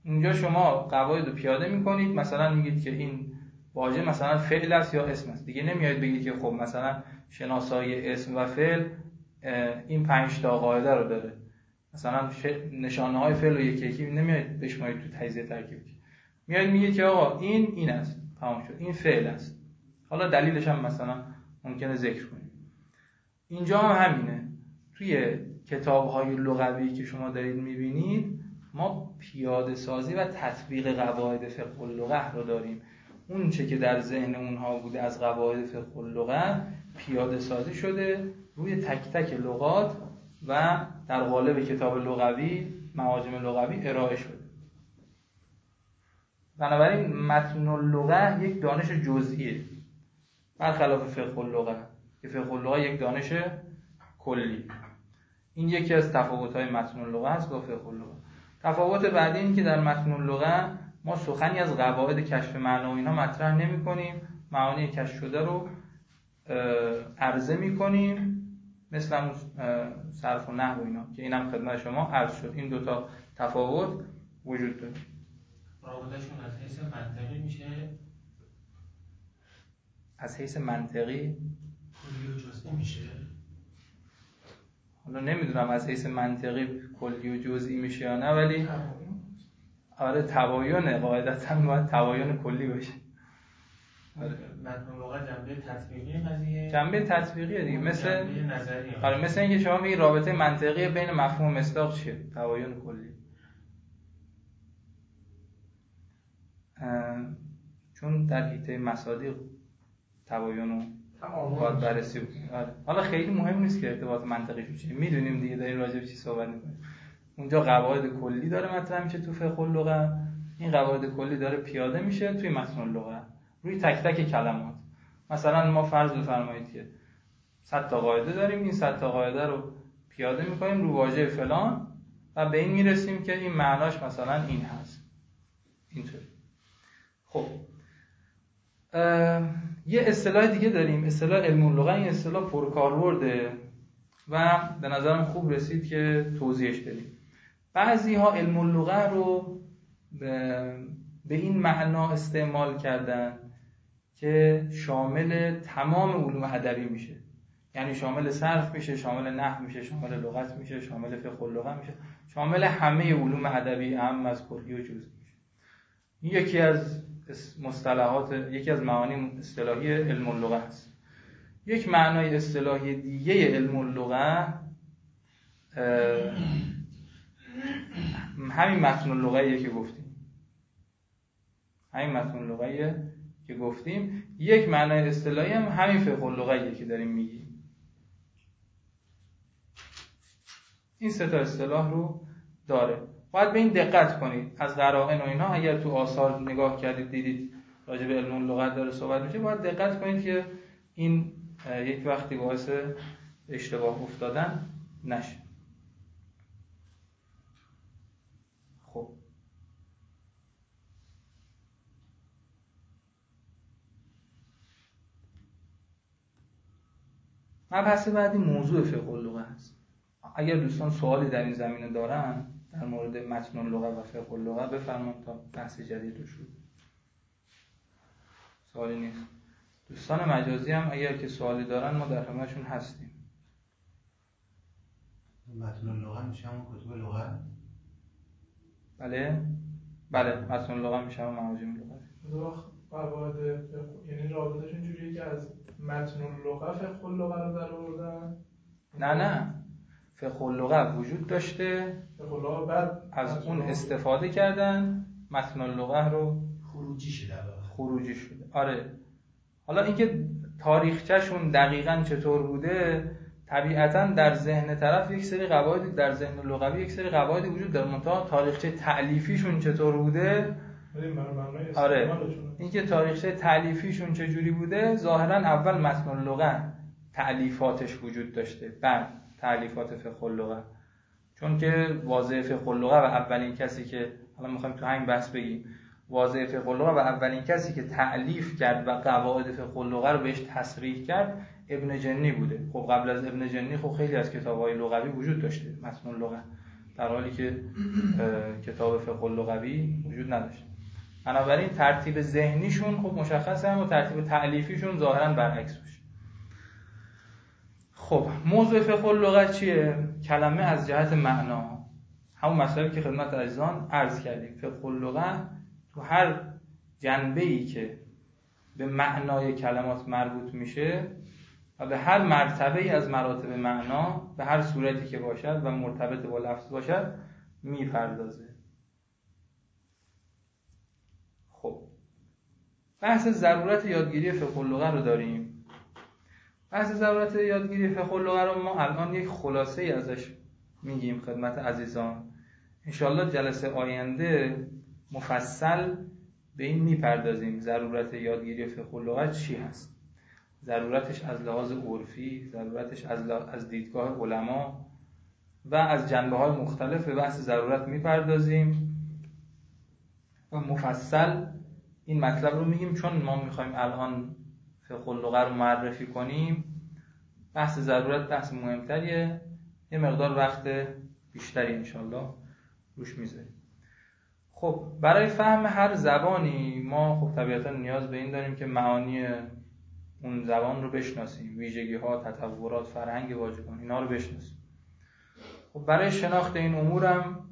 اونجا شما قواعد رو پیاده می‌کنید مثلا میگید که این واژه مثلا فعل است یا اسم است. دیگه نمیاد بگید که خب مثلا شناسایی اسم و فعل این پنج تا قاعده رو داره. مثلا نشانه های فعل و یکی یکی نمیاد بشمارید تو تجزیه ترکیب. میاد میگه که آقا این این است. تمام شد. این فعل است. حالا دلیلش هم مثلا ممکنه ذکر کنیم. اینجا هم همینه. توی کتاب های لغوی که شما دارید می‌بینید ما پیاده سازی و تطبیق قواعد فقه اللغه رو داریم. اون چه که در ذهن اونها بوده از قواعد فقه اللغه پیاده سازی شده روی تک تک لغات و در قالب کتاب لغوی معاجم لغوی ارائه شده. بنابراین متن اللغه یک دانش جزئیه. برخلاف فقه اللغه. که فقه اللغه یک دانش کلی. این یکی از تفاوت‌های متن اللغه است با فقه اللغه. تفاوت بعدی این که در متن اللغه ما سخنی از قواعد کشف معنا و اینا مطرح نمی کنیم. معانی کشف شده رو عرضه می کنیم. مثل صرف و نحو و اینا که اینم خدمت شما عرض شد. این دوتا تفاوت وجود داره. رابطهشون از حیث منطقی میشه؟ از حیث منطقی؟ کلی و جزئی میشه؟ حالا نمی‌دونم از حیث منطقی کلی و جزئی میشه یا نه ولی آره تباینه قاعدتا باید تباین کلی باشه. آره. جنبه تطبیقی قضیه. جنبه تطبیقیه دیگه. مثل نظری آره مثل اینکه شما میگی رابطه منطقی بین مفهوم مصداق چیه؟ تباین کلی. چون در حیطه مصادیق تباین باید بررسی آره. حالا خیلی مهم نیست که ارتباط منطقی چیه می‌دونیم دیگه داریم راجع به چی صحبت می‌کنیم. اونجا قواعد کلی داره مطرح میشه تو فقه اللغه. این قواعد کلی داره پیاده میشه توی متن اللغه. روی تک تک کلمات. مثلا ما فرض بفرمایید که 100 تا قاعده داریم. این 100 تا قاعده رو پیاده می‌کنیم رو واژه فلان و به این می‌رسیم که این معناش مثلا این هست. اینطوری. خب. یه اصطلاح دیگه داریم اصطلاح علم اللغه این اصطلاح پرکاربرده و به نظرم خوب رسید که توضیحش بدیم. بعضی ها علم اللغه رو به این معنا استعمال کردن که شامل تمام علوم ادبی میشه. یعنی شامل صرف میشه شامل نحو میشه شامل لغت میشه شامل فقه اللغه میشه. شامل همه علوم ادبی هم از کلی و جزئی میشه. یکی از مصطلحات یکی از معانی اصطلاحی علم اللغه است. یک معنای اصطلاحی دیگه علم اللغه همین متن اللغه که گفتیم. همین متن اللغه که گفتیم. یک معنای اصطلاحی هم همین فقه اللغه که داریم میگیم. این سه تا اصطلاح رو داره. باید به این دقت کنید. از قرائن و اینها اگر تو آثار نگاه کردید دیدید راجع به علم لغت داره صحبت میشه باید دقت کنید که این یک وقتی باعث اشتباه افتادن نشه. خب. مبحث بعدی موضوع فقه اللغه هست. اگر دوستان سوالی در این زمینه دارن در مورد متن اللغه و فقه اللغه بفرمایید تا بحث جدید رو شروع سوالی نیست. دوستان مجازی هم اگر که سوالی دارن ما در خدمتشون هستیم. متن اللغه میشه همون کتب لغت؟ بله؟ بله متن اللغه میشه همون معاجم لغت. قواعد یعنی رابطشون جوریه که از متن اللغه فقه اللغه رو در آوردن؟ نه نه. فقه اللغه وجود داشته. فقه بعد از اون استفاده کردن. متن اللغه رو خروجی شده خروجی شده. آره. حالا اینکه تاریخچهشون دقیقا چطور بوده طبیعتا در ذهن طرف یک سری قواعد در ذهن لغوی یک سری قواعدی وجود داره. منتها تاریخچه تعلیفیشون چطور بوده؟ آره. اینکه تاریخچه تعلیفیشون چجوری بوده؟ ظاهرا اول متن اللغه تعلیفاتش وجود داشته. بعد تعلیفات فقه اللغه. چون که واضح فقه اللغه و اولین کسی که حالا می‌خوایم تو همین بحث بگیم واضح فقه اللغه و اولین کسی که تعلیف کرد و قواعد فقه اللغه رو بهش تصریح کرد ابن جنی بوده. خب قبل از ابن جنی خب خیلی از کتاب‌های لغوی وجود داشته متن اللغه. در حالی که کتاب فقه لغوی وجود نداشت بنابراین ترتیب ذهنیشون خب مشخصه اما ترتیب تعلیفیشون ظاهرا برعکس باشه خب موضوع فقه لغت چیه؟ کلمه از جهت معنا. همون مسئله که خدمت عزیزان عرض کردیم. فقه لغت تو هر جنبه ای که به معنای کلمات مربوط میشه و به هر مرتبه ای از مراتب معنا به هر صورتی که باشد و مرتبط با لفظ باشد می‌پردازه. خب بحث ضرورت یادگیری فقه اللغه رو داریم. بحث ضرورت یادگیری فقه رو ما الان یک خلاصه ای ازش میگیم خدمت عزیزان. انشالله جلسه آینده مفصل به این می‌پردازیم. ضرورت یادگیری فقه چی هست؟ ضرورتش از لحاظ عرفی ضرورتش از, از دیدگاه علما و از جنبه های مختلف به بحث ضرورت می‌پردازیم. و مفصل این مطلب رو میگیم چون ما می‌خوایم الان فقه اللغه رو معرفی کنیم بحث ضرورت بحث مهمتریه. یه مقدار وقت بیشتری انشالله روش می‌ذاریم. خب برای فهم هر زبانی ما خب طبیعتا نیاز به این داریم که معانی اون زبان رو بشناسیم. ویژگی ها تطورات فرهنگ واژگان اینا رو بشناسیم. خب برای شناخت این امورم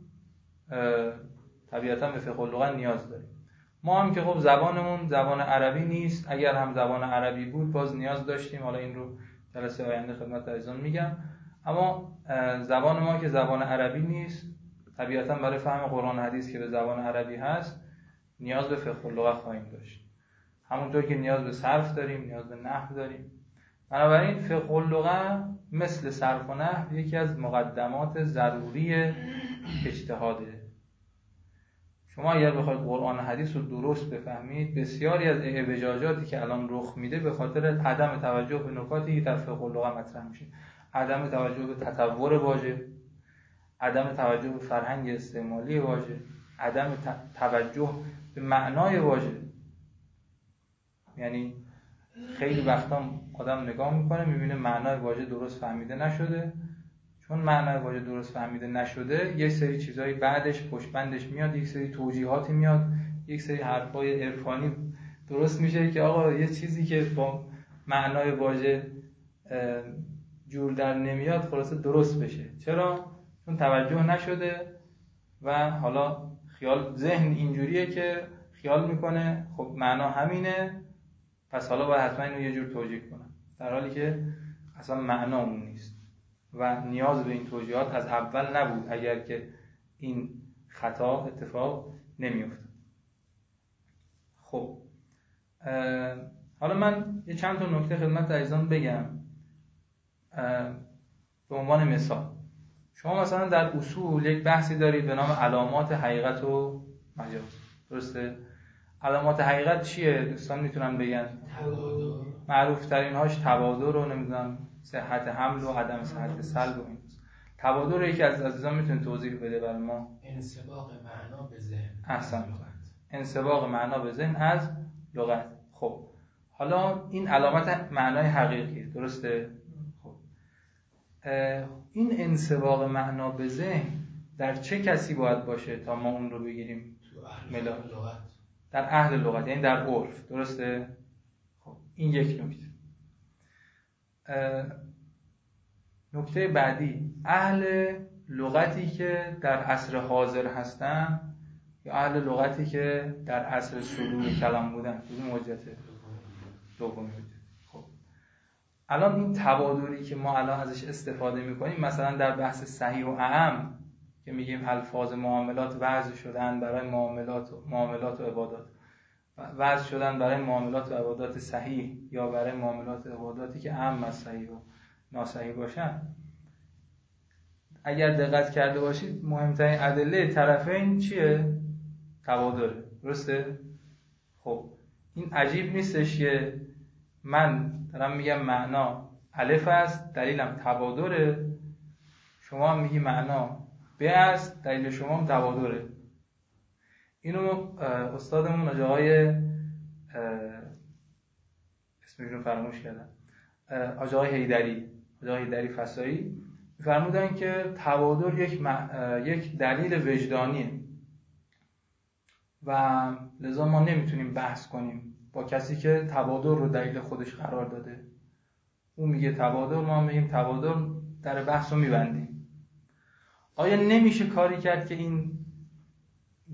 طبیعتا به فقه نیاز داریم. ما هم که خب زبانمون زبان عربی نیست. اگر هم زبان عربی بود باز نیاز داشتیم. حالا این رو جلسه آینده خدمت عزیزان میگم. اما زبان ما که زبان عربی نیست طبیعتا برای فهم قرآن حدیث که به زبان عربی هست نیاز به فقه اللغه خواهیم داشت. همونطور که نیاز به صرف داریم نیاز به نحو داریم. بنابراین فقه اللغه مثل صرف و نحو یکی از مقدمات ضروری اجتهاده شما اگر بخواید قرآن حدیث رو درست بفهمید بسیاری از اعوجاجاتی که الان رخ میده به خاطر عدم توجه به نکاتی که در فقه اللغه مطرح میشه. عدم توجه به تطور واژه عدم توجه به فرهنگ استعمالی واژه عدم توجه به معنای واژه. یعنی خیلی وقتا آدم نگاه می‌کنه می‌بینه معنای واژه درست فهمیده نشده. چون معنای واژه درست فهمیده نشده یک سری چیزهای بعدش پشتبندش میاد یک سری توجیهاتی میاد یک سری حرفای عرفانی درست میشه که آقا یه چیزی که با معنای واژه جور در نمیاد خلاصه درست بشه. چرا؟ چون توجه نشده و حالا خیال ذهن اینجوریه که خیال می‌کنه خب معنا همینه پس حالا باید حتما اینو یه جور توجیه کنم. در حالی که اصلا معنامون نیست. و نیاز به این توجیهات از اول نبود اگر که این خطا اتفاق نمیفته خب حالا من یه چند تا نکته خدمت عزیزان بگم. به عنوان مثال شما مثلا در اصول یک بحثی دارید به نام علامات حقیقت و مجاز. درسته؟ علامات حقیقت چیه؟ دوستان می‌تونن بگن. معروف ترین هاش تبادر رو نمی‌دونم. صحت حمل و عدم صحت سلب و این تبادر رو یکی از عزیزان می‌تونه توضیح بده بر ما؟ انسباق معنا به ذهن. احسن. انسباق معنا به ذهن از لغت. خب. حالا این علامت معنای حقیقی درسته؟ خب. این انسباق معنا به ذهن در چه کسی باید باشه تا ما اون رو بگیریم؟ ملا. در اهل لغت یعنی در عرف. درسته؟ خب. این یک نکته. نکته بعدی. اهل لغتی که در عصر حاضر هستن یا اهل لغتی که در عصر صدور کلام بودن؟ کدوم حجته دوم خب. الان این تبادری که ما الان ازش استفاده می‌کنیم مثلا در بحث صحیح و اعم که میگیم الفاظ معاملات وضع شدن برای معاملات و معاملات و عبادات. وضع شدن برای معاملات و عبادات صحیح یا برای معاملات و عباداتی که اهم از صحیح و ناصحیح باشن. اگر دقت کرده باشید مهمترین ادله طرفین چیه؟ تبادره درسته؟ خب این عجیب نیستش که من دارم میگم معنا الف است دلیلم تبادره شما میگی معنا ب است دلیل شما هم تبادره اینو استادمون آجاهای رو فراموش کردم. آجاهای هیدری آجاهای هیدری فسایی فرمودن که تبادر یک, یک دلیل وجدانیه. و لذا ما نمی‌تونیم بحث کنیم با کسی که تبادر رو دلیل خودش قرار داده. اون میگه تبادر ما میگیم تبادر در بحث رو میبندیم. آیا نمیشه کاری کرد که این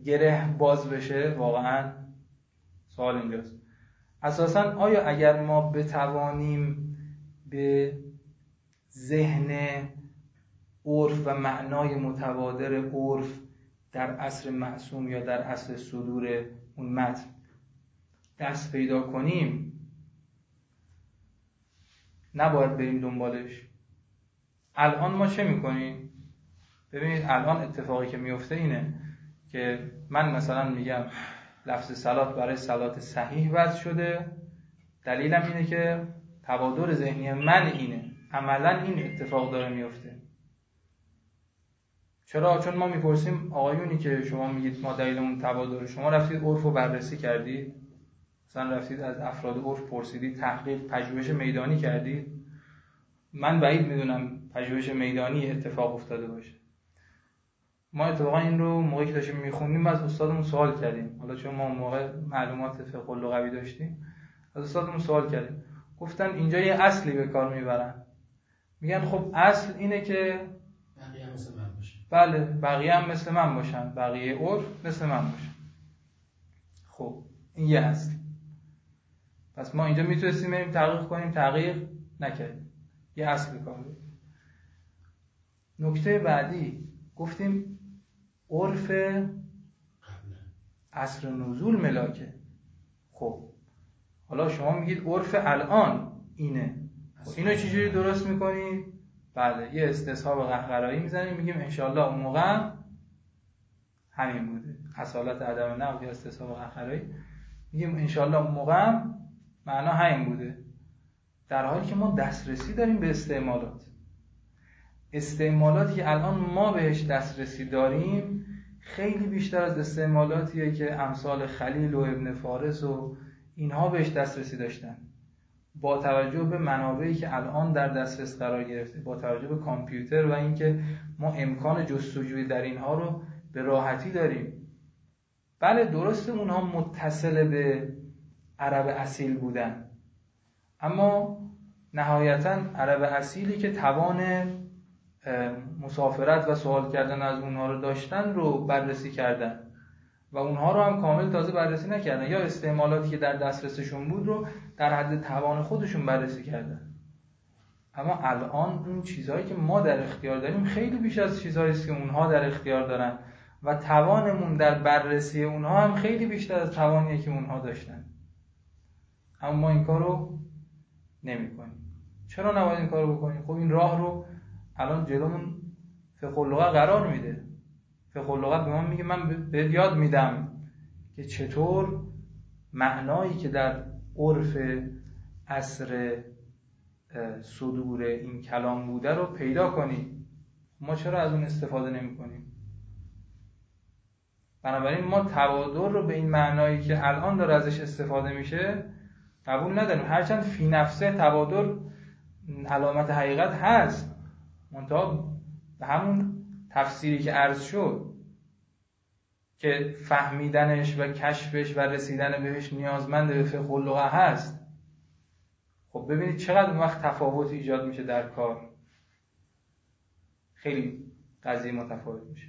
گره باز بشه واقعا سوال اینجاست. اساسا آیا اگر ما بتوانیم به ذهن عرف و معنای متبادر عرف در عصر معصوم یا در عصر صدور اون متن دست پیدا کنیم نباید بریم دنبالش. الان ما چه می‌کنیم؟ ببینید الان اتفاقی که میفته اینه. که من مثلا میگم لفظ سلات برای سلات صحیح وضع شده. دلیلم اینه که تبادر ذهنی من اینه. عملا این اتفاق داره میفته. چرا؟ چون ما می‌پرسیم آقایونی که شما میگید ما دلیلمون تبادر شما رفتید عرف رو بررسی کردید. مثلا رفتید از افراد عرف پرسیدید تحقیق پژوهش میدانی کردید. من بعید می‌دونم پژوهش میدانی اتفاق افتاده باشه. ما اتفاقا این رو موقعی که داشتیم میخوندیم از استادمون سوال کردیم. حالا چون ما موقع معلومات فقه لغوی داشتیم از استادمون سوال کردیم. گفتن اینجا یه اصلی به کار می‌برن. میگن خب اصل اینه که بقیه مثل من باشن بله بقیه هم مثل من باشن. بقیه عرف مثل من باشن خب این یه اصل. پس ما اینجا می‌تونستیم بریم تحقیق کنیم. تغییر نکردیم. یه اصل کار نکته بعدی گفتیم عرف اصر نزول ملاکه. خب حالا شما میگید عرف الان اینه. خب اینو چجوری درست می‌کنید بله یه استصحاب قهقرایی می‌زنیم میگیم انشالله اون موقع همین بوده. اصالت عدم نقل یا استصحاب قهقرایی. میگیم انشالله اون موقع معنا همین بوده. در حالی که ما دسترسی داریم به استعمالات. استعمالاتی که الان ما بهش دسترسی داریم خیلی بیشتر از استعمالاتیه که امثال خلیل و ابن فارس و اینها بهش دسترسی داشتن. با توجه به منابعی که الان در دسترس قرار گرفته با توجه به کامپیوتر و اینکه ما امکان جستجوی در اینها رو به راحتی داریم. بله درسته اونها متصل به عرب اصیل بودن. اما نهایتا عرب اصیلی که توان مسافرت و سوال کردن از اونها رو داشتن رو بررسی کردن. و اونها رو هم کامل تازه بررسی نکردن. یا استعمالاتی که در دسترسشون بود رو در حد توان خودشون بررسی کردن. اما الان اون چیزهایی که ما در اختیار داریم خیلی بیش از چیزهایی است که اونها در اختیار دارن. و توانمون در بررسی اونها هم خیلی بیشتر از توانیه که اونها داشتن. اما ما این کار رو نمی چرا نباید این کار رو بکنیم؟ خب این راه رو الان جلومون فقه قرار میده. فقه به ما میگه من به یاد میدم که چطور معنایی که در عرف اصر صدور این کلام بوده رو پیدا کنیم ما چرا از اون استفاده نمی کنیم بنابراین ما توادر رو به این معنایی که الان داره ازش استفاده میشه قبول نداریم. هرچند فی نفسه توادر علامت حقیقت هست. منتها به همون تفسیری که عرض شد که فهمیدنش و کشفش و رسیدن بهش نیازمند به فقه و هست. خب ببینید چقدر اون وقت تفاوت ایجاد میشه در کار. خیلی قضیه متفاوت میشه.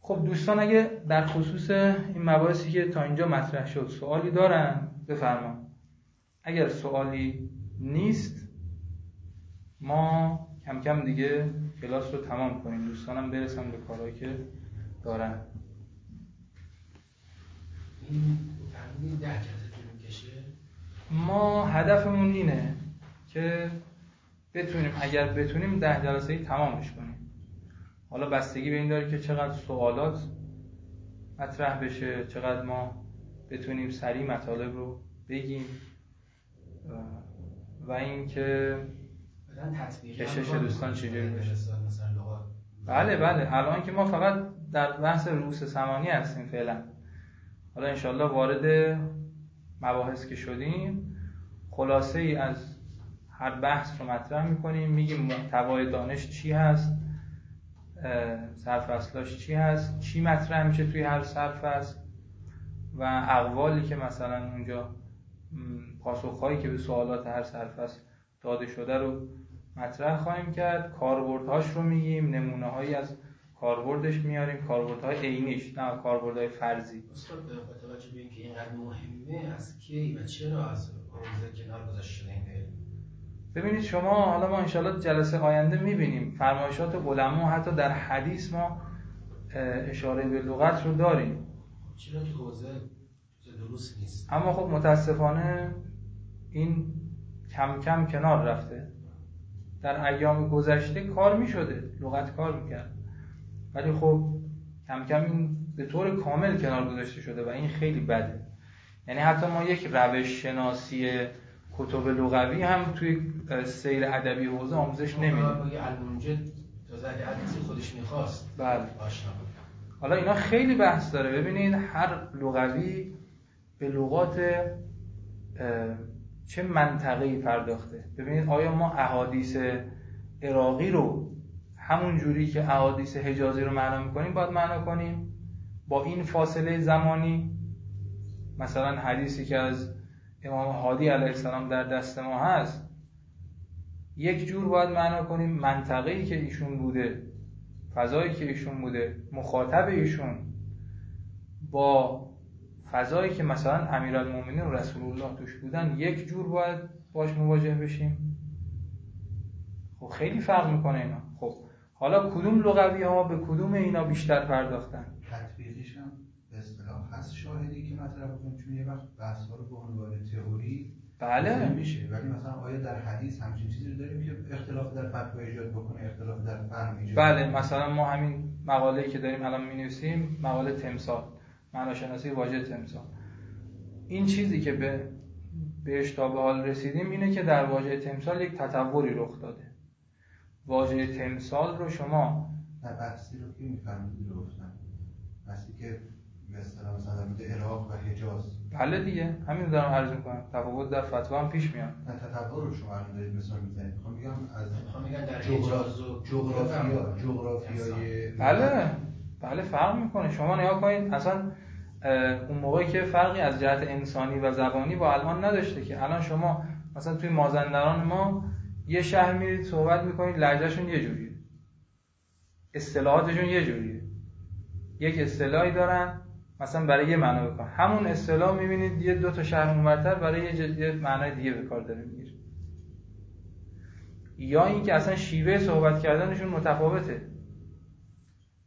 خب دوستان اگه در خصوص این مباحثی که تا اینجا مطرح شد سوالی دارن بفرما اگر سوالی نیست ما کم کم دیگه کلاس رو تمام کنیم. دوستانم برسن به کارهایی که دارن. ما هدفمون اینه که بتونیم اگر بتونیم ده جلسه ای تمامش کنیم. حالا بستگی به این داره که چقدر سوالات مطرح بشه چقدر ما بتونیم سریع مطالب رو بگیم. و اینکه کشش دوستان چجوری بشه بله بله. الان که ما فقط در بحث روس سمانی هستیم فعلا. حالا انشالله وارد مباحث که شدیم خلاصه ای از هر بحث رو مطرح می‌کنیم. میگیم محتوای دانش چی هست سرفصلاش چی هست چی مطرح میشه توی هر سرفصل و اقوالی که مثلا اونجا پاسخهایی که به سوالات هر سرفصل داده شده رو مطرح خواهیم کرد. کاربردهاش رو میگیم نمونه هایی از کاربردش میاریم. کاربردهای عینیش نه کاربردهای فرضی. استاد با توجه به اینکه اینقدر مهمه از کی و چرا از حوزه کنار گذاشته شده این علم؟ ببینید شما حالا ما انشالله جلسه آینده می‌بینیم. فرمایشات علما حتی در حدیث ما اشاره به لغت رو داریم. چرا که حوزه درست نیست؟ اما خب متاسفانه این کم کم کنار رفته. در ایام گذشته کار می‌شده لغت کار می‌کرد. ولی خب کم کم این به طور کامل کنار گذاشته شده و این خیلی بده. یعنی حتی ما یک روش شناسی کتب لغوی هم توی سیر ادبی حوزه آموزش نمیدیم. خودش می‌خواست بله. حالا اینا خیلی بحث داره. ببینید هر لغوی به لغات چه منطقه‌ای پرداخته. ببینید آیا ما احادیث عراقی رو همون جوری که احادیث حجازی رو معنا می‌کنیم باید معنا کنیم؟ با این فاصله زمانی؟ مثلا حدیثی که از امام حادی علیه السلام در دست ما هست یک جور باید معنا کنیم منطقه‌ای که ایشون بوده فضایی که ایشون بوده مخاطب ایشون با فضایی که مثلا امیرالمومنین و رسول الله توش بودن یک جور باید باش مواجه بشیم. خب خیلی فرق می‌کنه اینا. خب حالا کدوم لغوی ها به کدوم اینا بیشتر پرداختن؟ تطبیقیش هم به اصطلاح هست شاهدی که مطرح بکنیم چون یه وقت بحث ها رو به عنوان تئوری بله. میشه. ولی مثلا آیا در حدیث همچین چیزی داریم که اختلاف در فتوا ایجاد بکنه اختلاف در فهم ایجاد بله مثلا ما همین مقاله که داریم الان می‌نویسیم مقاله تمثال. معناشناسی واژه تمثال این چیزی که به بهش تا به حال رسیدیم اینه که در واژه تمثال یک تطوری رخ داده. واژه تمثال رو شما نه بحثی رو که می‌فهمید رو گفتم بحثی که مثلا مثلا در عراق و حجاز. بله دیگه. همین رو دارم عرض می‌کنم. تفاوت در فتوا هم پیش میاد. نه تطور رو شما الان دارید مثال می‌زنید. می‌خوام بگم از می‌خوام بگم در حجاز و جغرافیا جغرافیای بله. بله فرق می‌کنه. شما نگاه کنید اصلا اون موقعی که فرقی از جهت انسانی و زبانی با الان نداشته که الان شما مثلا توی مازندران ما یه شهر میرید صحبت می‌کنید لهجهشون یه جوریه. اصطلاحاتشون یه جوریه. یک اصطلاحی دارن مثلا برای یه معنا بکن همون اصطلاح می‌بینید یه دو تا شهر اونورتر برای یه, یه معنای دیگه به کار داره می‌گیره. یا اینکه اصلا شیوه صحبت کردنشون متفاوته.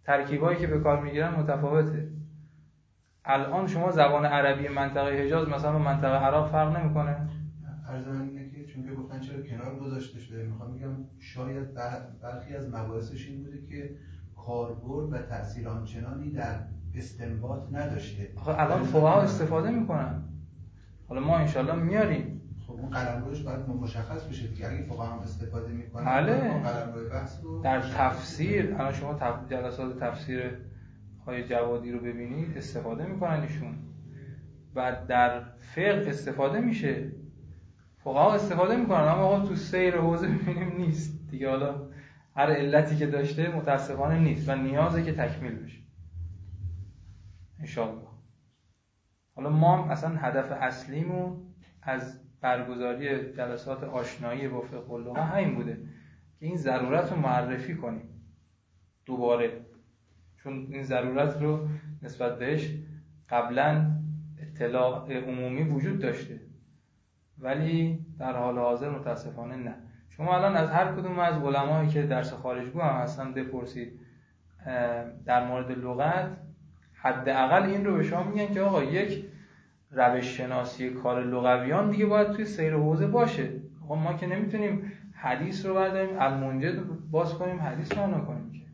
ترکیبایی که به کار می‌گیرن متفاوته. الان شما زبان عربی منطقه حجاز مثلا با منطقه عراق فرق نمی‌کنه. من اینه که چون که گفتن چرا کنار گذاشته شده می‌خوام بگم شاید برخی از مباحثش این بوده که کاربرد و تاثیر آنچنانی در استنباط نداشته. آخه الان فقها استفاده می‌کنن. حالا ما انشالله میاریم. خب اون قلمروش باید مشخص بشه دیگه. اگه فقها هم استفاده می‌کنن بله. قلمرو بحث رو در تفسیر الان شما جلسات تفسیر های جوادی رو ببینید استفاده می‌کنن ایشون. و در فقه استفاده میشه. فقها استفاده می‌کنن اما تو سیر حوزه می‌بینیم نیست. دیگه حالا هر علتی که داشته متاسفانه نیست و نیازه که تکمیل بشه. انشالله حالا ما اصلا هدف اصلیمون از برگزاری جلسات آشنایی با فقه همین بوده که این ضرورت رو معرفی کنیم دوباره. چون این ضرورت رو نسبت بهش قبلا اطلاع عمومی وجود داشته. ولی در حال حاضر متاسفانه نه. شما الان از هر کدوم از علمایی که درس خارجگو هم هستن بپرسید در مورد لغت حداقل این رو به شما میگن که آقا یک روش شناسی کار لغویان دیگه باید توی سیر حوزه باشه. آقا ما که نمی‌تونیم حدیث رو برداریم المنجد باز کنیم حدیث معنا کنیم که.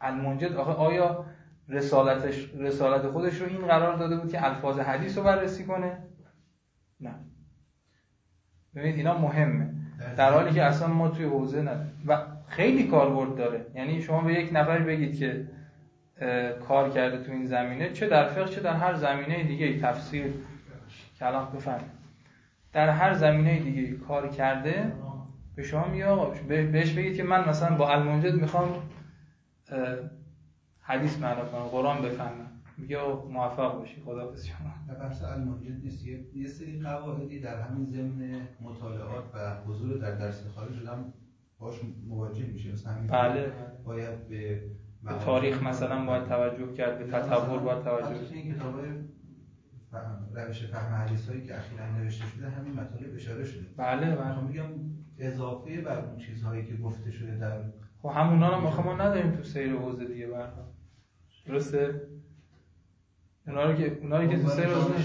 المنجد آقا آیا رسالتش رسالت خودش رو این قرار داده بود که الفاظ حدیث رو بررسی کنه؟ نه. ببینید اینا مهمه. در حالی که اصلا ما توی حوزه نه و خیلی کاربرد داره. یعنی شما به یک نفر بگید که کار کرده تو این زمینه چه در فقه چه در هر زمینه دیگه تفسیر کلام بفهم در هر زمینه دیگه کار کرده به شما میگه آقا بهش بگید که من مثلا با المنجد می‌خوام حدیث معنا کنم قرآن بفهمم. میگه موفق باشی خدا بس شما بحث المنجد نیست. یه سری قواعدی در همین ضمن مطالعات و حضور در درس خارج هم باش مواجه میشه مثلا بله باید به به تاریخ مثلا باید توجه کرد به تطور باید توجه کرد. روش فهم حدیث هایی که اخیرا نوشته شده همین مطالب اشاره شده. بله بله. میگم اضافه بر اون چیزهایی که گفته شده در خب همونا رو ما نداریم تو سیر حوزه دیگه برها درسته؟ اونا رو که اونا رو که تو سیر حوزه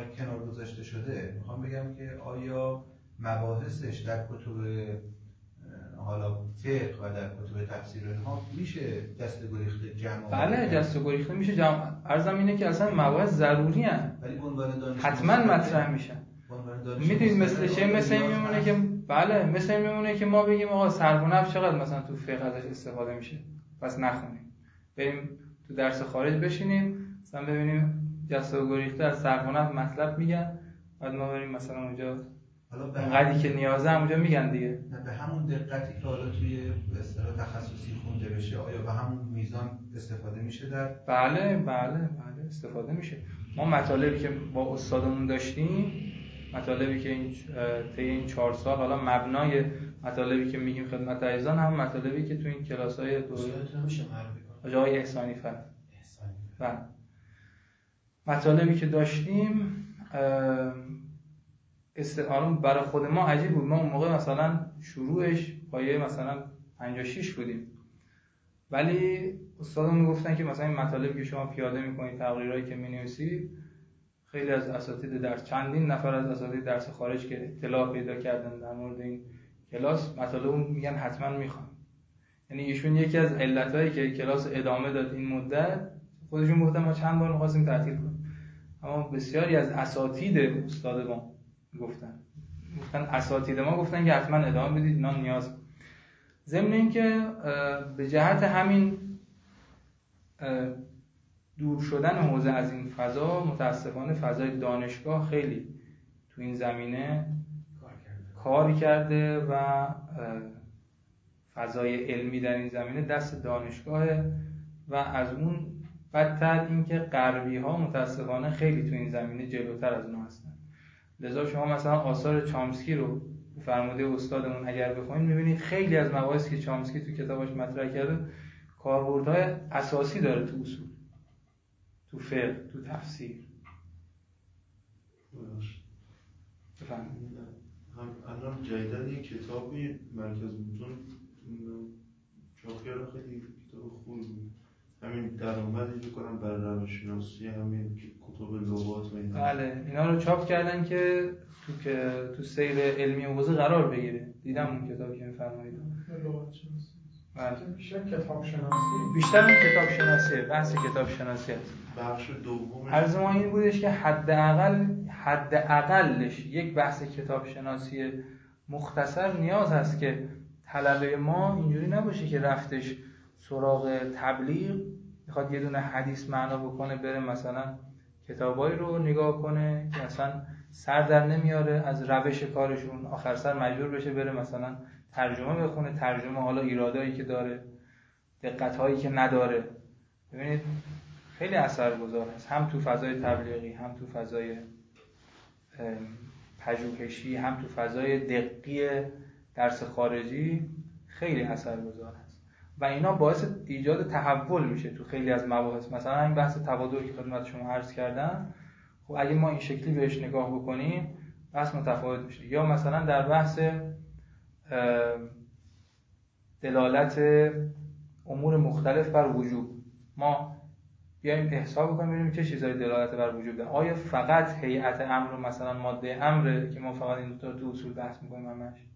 فقه کنار گذاشته شده. می‌خوام بگم که آیا مباحثش در کتب حالا فقه و در کتب تفسیر اینها میشه دست گریخته جمع بله دست گریخته میشه جمع. ارزم اینه که اصلا مباحث ضروری هن. ولی عنوان دانش حتما مطرح میشن. می‌دونید مثل چه مثل این میمونه که بله مثل این میمونه که ما بگیم آقا صرف و نفس چقدر مثلا تو فقه ازش استفاده میشه؟ پس نخونیم. بریم تو درس خارج بشینیم مثلا ببینیم جست و گریخته از صرف و نفس مطلب میگن بعد ما بریم مثلا اونجا حالا به اونقدری که نیازه اونجا میگن دیگه. نه به همون دقتی که حالا توی اصطلاح تخصصی خونده بشه آیا به همون میزان استفاده میشه در؟ بله بله بله استفاده میشه. ما مطالبی که با استادمون داشتیم مطالبی که این طی این چهار سال حالا مبنای مطالبی که میگیم خدمت عزیزان هم مطالبی که تو این کلاس های دوره آقای احسانی فر بله. مطالبی که داشتیم استعاره برای خود ما عجیب بود. ما اون موقع مثلا شروعش پایه مثلا 56 بودیم. ولی استادمون گفتن که مثلا این مطالبی که شما پیاده می‌کنید تقریرهایی که می‌نویسید خیلی از اساتید درس چندین نفر از اساتید درس خارج که اطلاع پیدا کردن در مورد این کلاس مطالب میگن حتما می‌خوان. یعنی ایشون یکی از علتهایی که کلاس ادامه داد این مدت خودشون گفتن ما چند بار می‌خواستیم تعطیل کنیم. اما بسیاری از اساتید استاد ما گفتن. گفتن اساتید ما گفتن که حتما ادامه بدید اینا نیاز ضمن اینکه به جهت همین دور شدن حوزه از این فضا متاسفانه فضای دانشگاه خیلی تو این زمینه کار کرده. و فضای علمی در این زمینه دست دانشگاهه و از اون بدتر اینکه غربی ها متاسفانه خیلی تو این زمینه جلوتر از اون هستن. لذا شما مثلا آثار چامسکی رو فرموده استادمون اگر بخونید می‌بینید خیلی از مباحثی که چامسکی تو کتابش مطرح کرده کاربردهای اساسی داره تو اصول تو فقه تو تفسیر. الان جدیدن یه کتابی مرکز بوتون چاپ خیلی کتاب خوبی همین درآمدی می‌کنم برای روانشناسی همین و اینا. بله اینا رو چاپ کردن که تو که تو سیر علمی حوزه قرار بگیره. دیدم اون کتابی که میفرمایید. بله. بیشتر کتاب شناسی؟ بیشتر اون کتاب شناسی بحث کتاب شناسی. بخش دوم عرض ما این بودش که حداقل حداقلش یک بحث کتاب شناسی مختصر نیاز هست که طلبه ما اینجوری نباشه که رفتش سراغ تبلیغ می‌خواد یه دونه حدیث معنا بکنه بره مثلا کتابایی رو نگاه کنه که اصلا سر در نمیاره از روش کارشون آخر سر مجبور بشه بره مثلا ترجمه بخونه ترجمه حالا ایرادایی که داره دقت هایی که نداره. ببینید خیلی اثرگذار است هم تو فضای تبلیغی هم تو فضای پژوهشی هم تو فضای دقی درس خارجی خیلی اثرگذار است و اینا باعث ایجاد تحول میشه تو خیلی از مباحث. مثلا این بحث تبادل که خدمت شما عرض کردم خب اگه ما این شکلی بهش نگاه بکنیم بحث متفاوت میشه. یا مثلا در بحث دلالت امور مختلف بر وجوب ما بیایم حساب بکنیم ببینیم چه چیزایی دلالت بر وجوب داره. آیا فقط هیئت امر مثلا ماده امره که ما فقط این دو تا تو اصول بحث می‌کنیم همش؟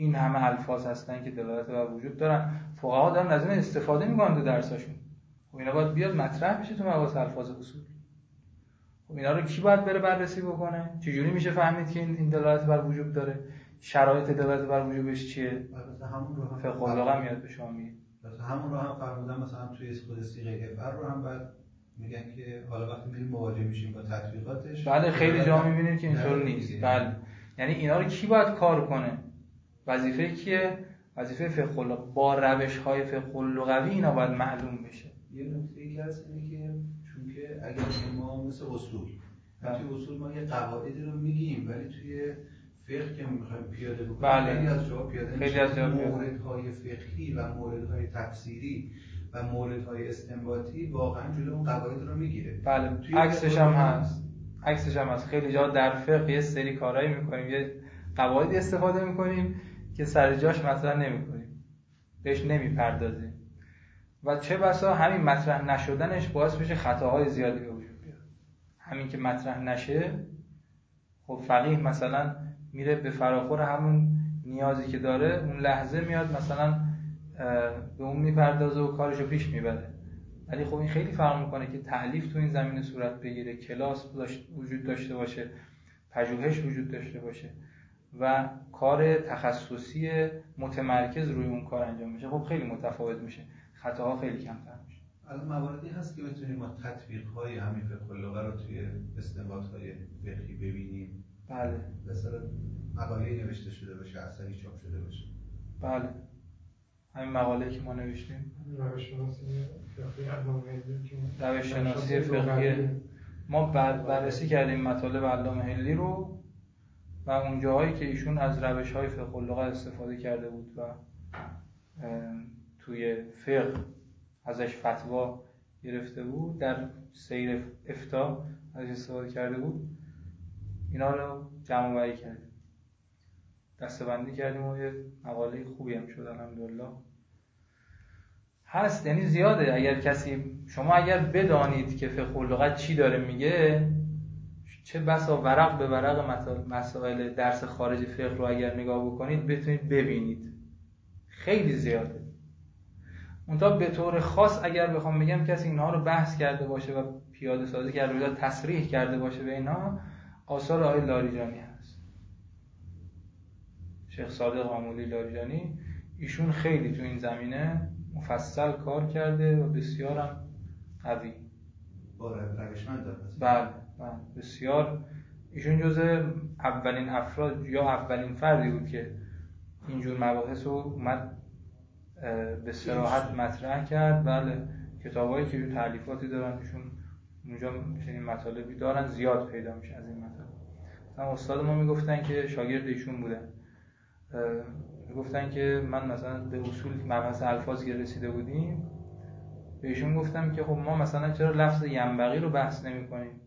این همه الفاظ هستن که دلالت بر وجود دارن. فقها دارن از این استفاده می‌کنن تو درساشون. خب اینا باید بیاد مطرح بشه تو مباحث الفاظ اصول. خب اینا رو کی باید بره بررسی بکنه؟ چجوری میشه فهمید که این دلالت بر وجود داره؟ شرایط دلالت بر وجوبش چیه؟ همون رو فقه میاد به شما میگه. همون رو هم فرمودن مثلا توی خود سیغه افر رو هم باید میگن که حالا وقتی میریم مواجه میشیم با تطبیقاتش. بله خیلی جا می‌بینید که اینطور نیست. بله. یعنی اینا رو کی باید کار کنه؟ وظیفه کیه؟ وظیفه فقه با روش های فقه لغوی اینا باید معلوم بشه. یه نکته ای که هست اینه که چون که اگر ما مثل اصول توی اصول ما یه قواعدی رو میگیم ولی توی فقه که می‌خوایم پیاده بکنیم بله. خیلی از جواب پیاده خیلی از. موردهای فقهی و موردهای تفسیری و موردهای استنباطی واقعا جلو اون قواعد رو می‌گیره. بله. توی عکسش هم هست. عکسش هم هست. خیلی جا در فقه یه سری کارهایی می‌کنیم یه قواعدی استفاده می‌کنیم که سر جاش مطرح نمی‌کنیم. بهش نمی‌پردازیم. و چه بسا همین مطرح نشدنش باعث بشه خطاهای زیادی به وجود بیاد. همین که مطرح نشه خب فقیه مثلا میره به فراخور همون نیازی که داره اون لحظه میاد مثلا به اون می‌پردازه و کارشو پیش می‌بره. ولی خب این خیلی فرق می‌کنه که تعلیف تو این زمینه صورت بگیره کلاس وجود داشته باشه پژوهش وجود داشته باشه. و کار تخصصی متمرکز روی اون کار انجام میشه. خب خیلی متفاوت میشه. خطاها خیلی کمتر میشه. الان مواردی هست که بتونیم ما تطبیق های همین فقه اللغه رو توی استنباط های فقهی ببینیم. بله. مثلا مقاله نوشته شده باشه اثری چاپ شده باشه. بله. همین مقاله که ما نوشتیم. روش شناسی فقهی علامه هندی که روش شناسی فقهی. ما بر- بررسی کردیم مطالب علامه هلی رو. و اون جاهایی که ایشون از روش های فقه اللغه استفاده کرده بود و توی فقه ازش فتوا گرفته بود در سیر افتا ازش استفاده کرده بود اینا رو جمع وری کردیم. دستبندی کردیم و یه مقاله خوبی هم شد الحمدلله. هست یعنی زیاده. اگر کسی شما اگر بدانید که فقه اللغت چی داره میگه چه بسا ورق به ورق مسائل درس خارج فقه رو اگر نگاه بکنید بتونید ببینید. خیلی زیاده. منتها به طور خاص اگر بخوام بگم کسی اینها رو بحث کرده باشه و پیاده سازی کرده یا تصریح کرده باشه به اینها آثار آقای لاریجانی هست. شیخ صادق آمولی لاریجانی ایشون خیلی تو این زمینه مفصل کار کرده و بسیار هم قوی بله. بله بسیار ایشون جز اولین افراد یا اولین فردی بود که اینجور مباحث رو اومد به سراحت مطرح کرد. بله کتابایی که تعلیفاتی دارن ایشون اونجا چنین مطالبی دارن زیاد پیدا میشه از این مطالب. مثلا استاد ما می‌گفتن که شاگرد ایشون بودن اه، می‌گفتن که من مثلا به اصول مبحث الفاظ که رسیده بودیم بهشون گفتم که خب ما مثلا چرا لفظ ینبغی رو بحث نمی کنیم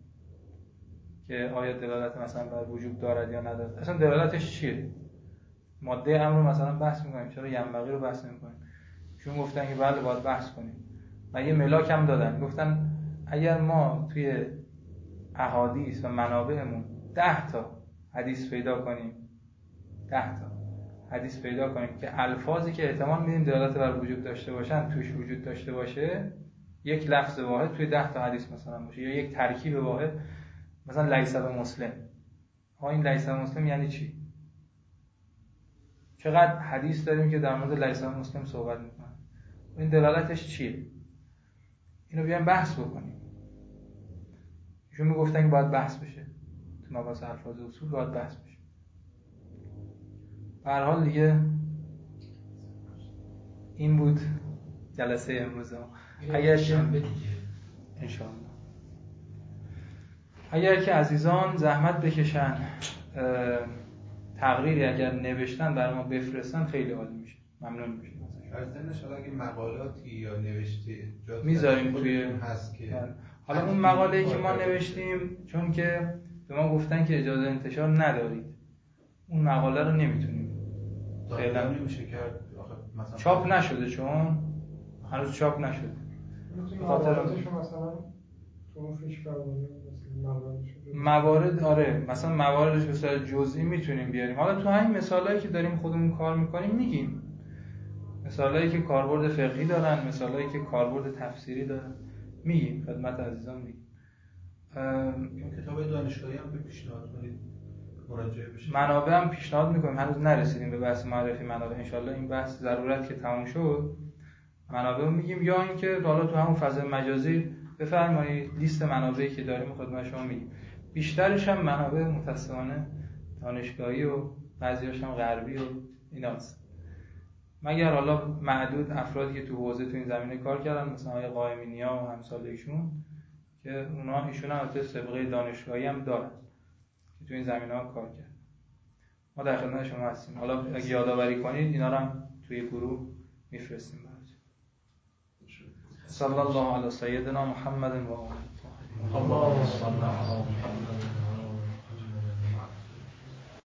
که آیا دلالت مثلا بر وجوب دارد یا ندارد. اصلا دلالتش چیه؟ ماده امر مثلا بحث می‌کنیم. چرا ینبغی رو بحث نمی کنیم چون گفتن که بله باید بحث کنیم. و یه ملاک هم دادن. گفتن اگر ما توی احادیث و منابعمون ده تا حدیث پیدا کنیم ده تا حدیث پیدا کنیم که الفاظی که احتمال میدیم دلالت بر وجود داشته باشن توش وجود داشته باشه یک لفظ واحد توی ده تا حدیث مثلا باشه یا یک ترکیب واحد مثلا لیس به مسلم. ها این لیس به مسلم یعنی چی؟ چقدر حدیث داریم که در مورد لیس به مسلم صحبت می‌کنن. این دلالتش چیه؟ اینو بیایم بحث بکنیم. ایشون می‌گفتن که باید بحث بشه. تو مباحث الفاظ اصول باید بحث بشه. به هر حال دیگه این بود جلسه امروز ما. اگر انشاءالله. اگر که عزیزان زحمت بکشن تقریری اگر نوشتن برای ما بفرستن خیلی عالی میشه. ممنون میشه اگه مقالاتی یا نوشته می‌ذاریم توی هست که بله. حالا اون مقاله که ما نوشتیم چون که به ما گفتن که اجازه انتشار ندارید اون مقاله رو نمی‌تونیم. فعلا نمیشه کرد؟ آخه مثلا چاپ نشده چون؟ هنوز چاپ نشده. خاطر- مثلا تو اون موارد آره مثلا مواردش به صورت جزئی می‌تونیم بیاریم. حالا تو همین مثالایی که داریم خودمون کار می‌کنیم میگیم. مثالایی که کاربرد فقهی دارن مثالایی که کاربرد تفسیری دارن. میگیم خدمت عزیزان میگیم. کتاب دانشگاهی هم پیشنهاد کنید مراجعه بشه. منابع هم پیشنهاد می‌کنیم. هنوز نرسیدیم به بحث معرفی منابع. انشالله این بحث ضرورت که تموم شد. منابع میگیم. یا اینکه حالا تو همون فضای مجازی بفرمایید لیست منابعی که داریم خدمت شما میگیم. بیشترش هم منابع متاسفانه دانشگاهی و بعضیاش هم غربی و ایناست. مگر حالا معدود افرادی که تو حوزه تو این زمینه کار کردن مثلا آقای قائمینیا و همسالشون که اونا ایشون هم البته سابقه دانشگاهی هم دارن که تو این زمینه ها کار کرد ما در خدمت شما هستیم. حالا اگه یادآوری کنید اینا رو هم توی گروه میفرستیم. صلى الله على سيدنا محمد وعلى آله وصحبه. اللهم صل على محمد.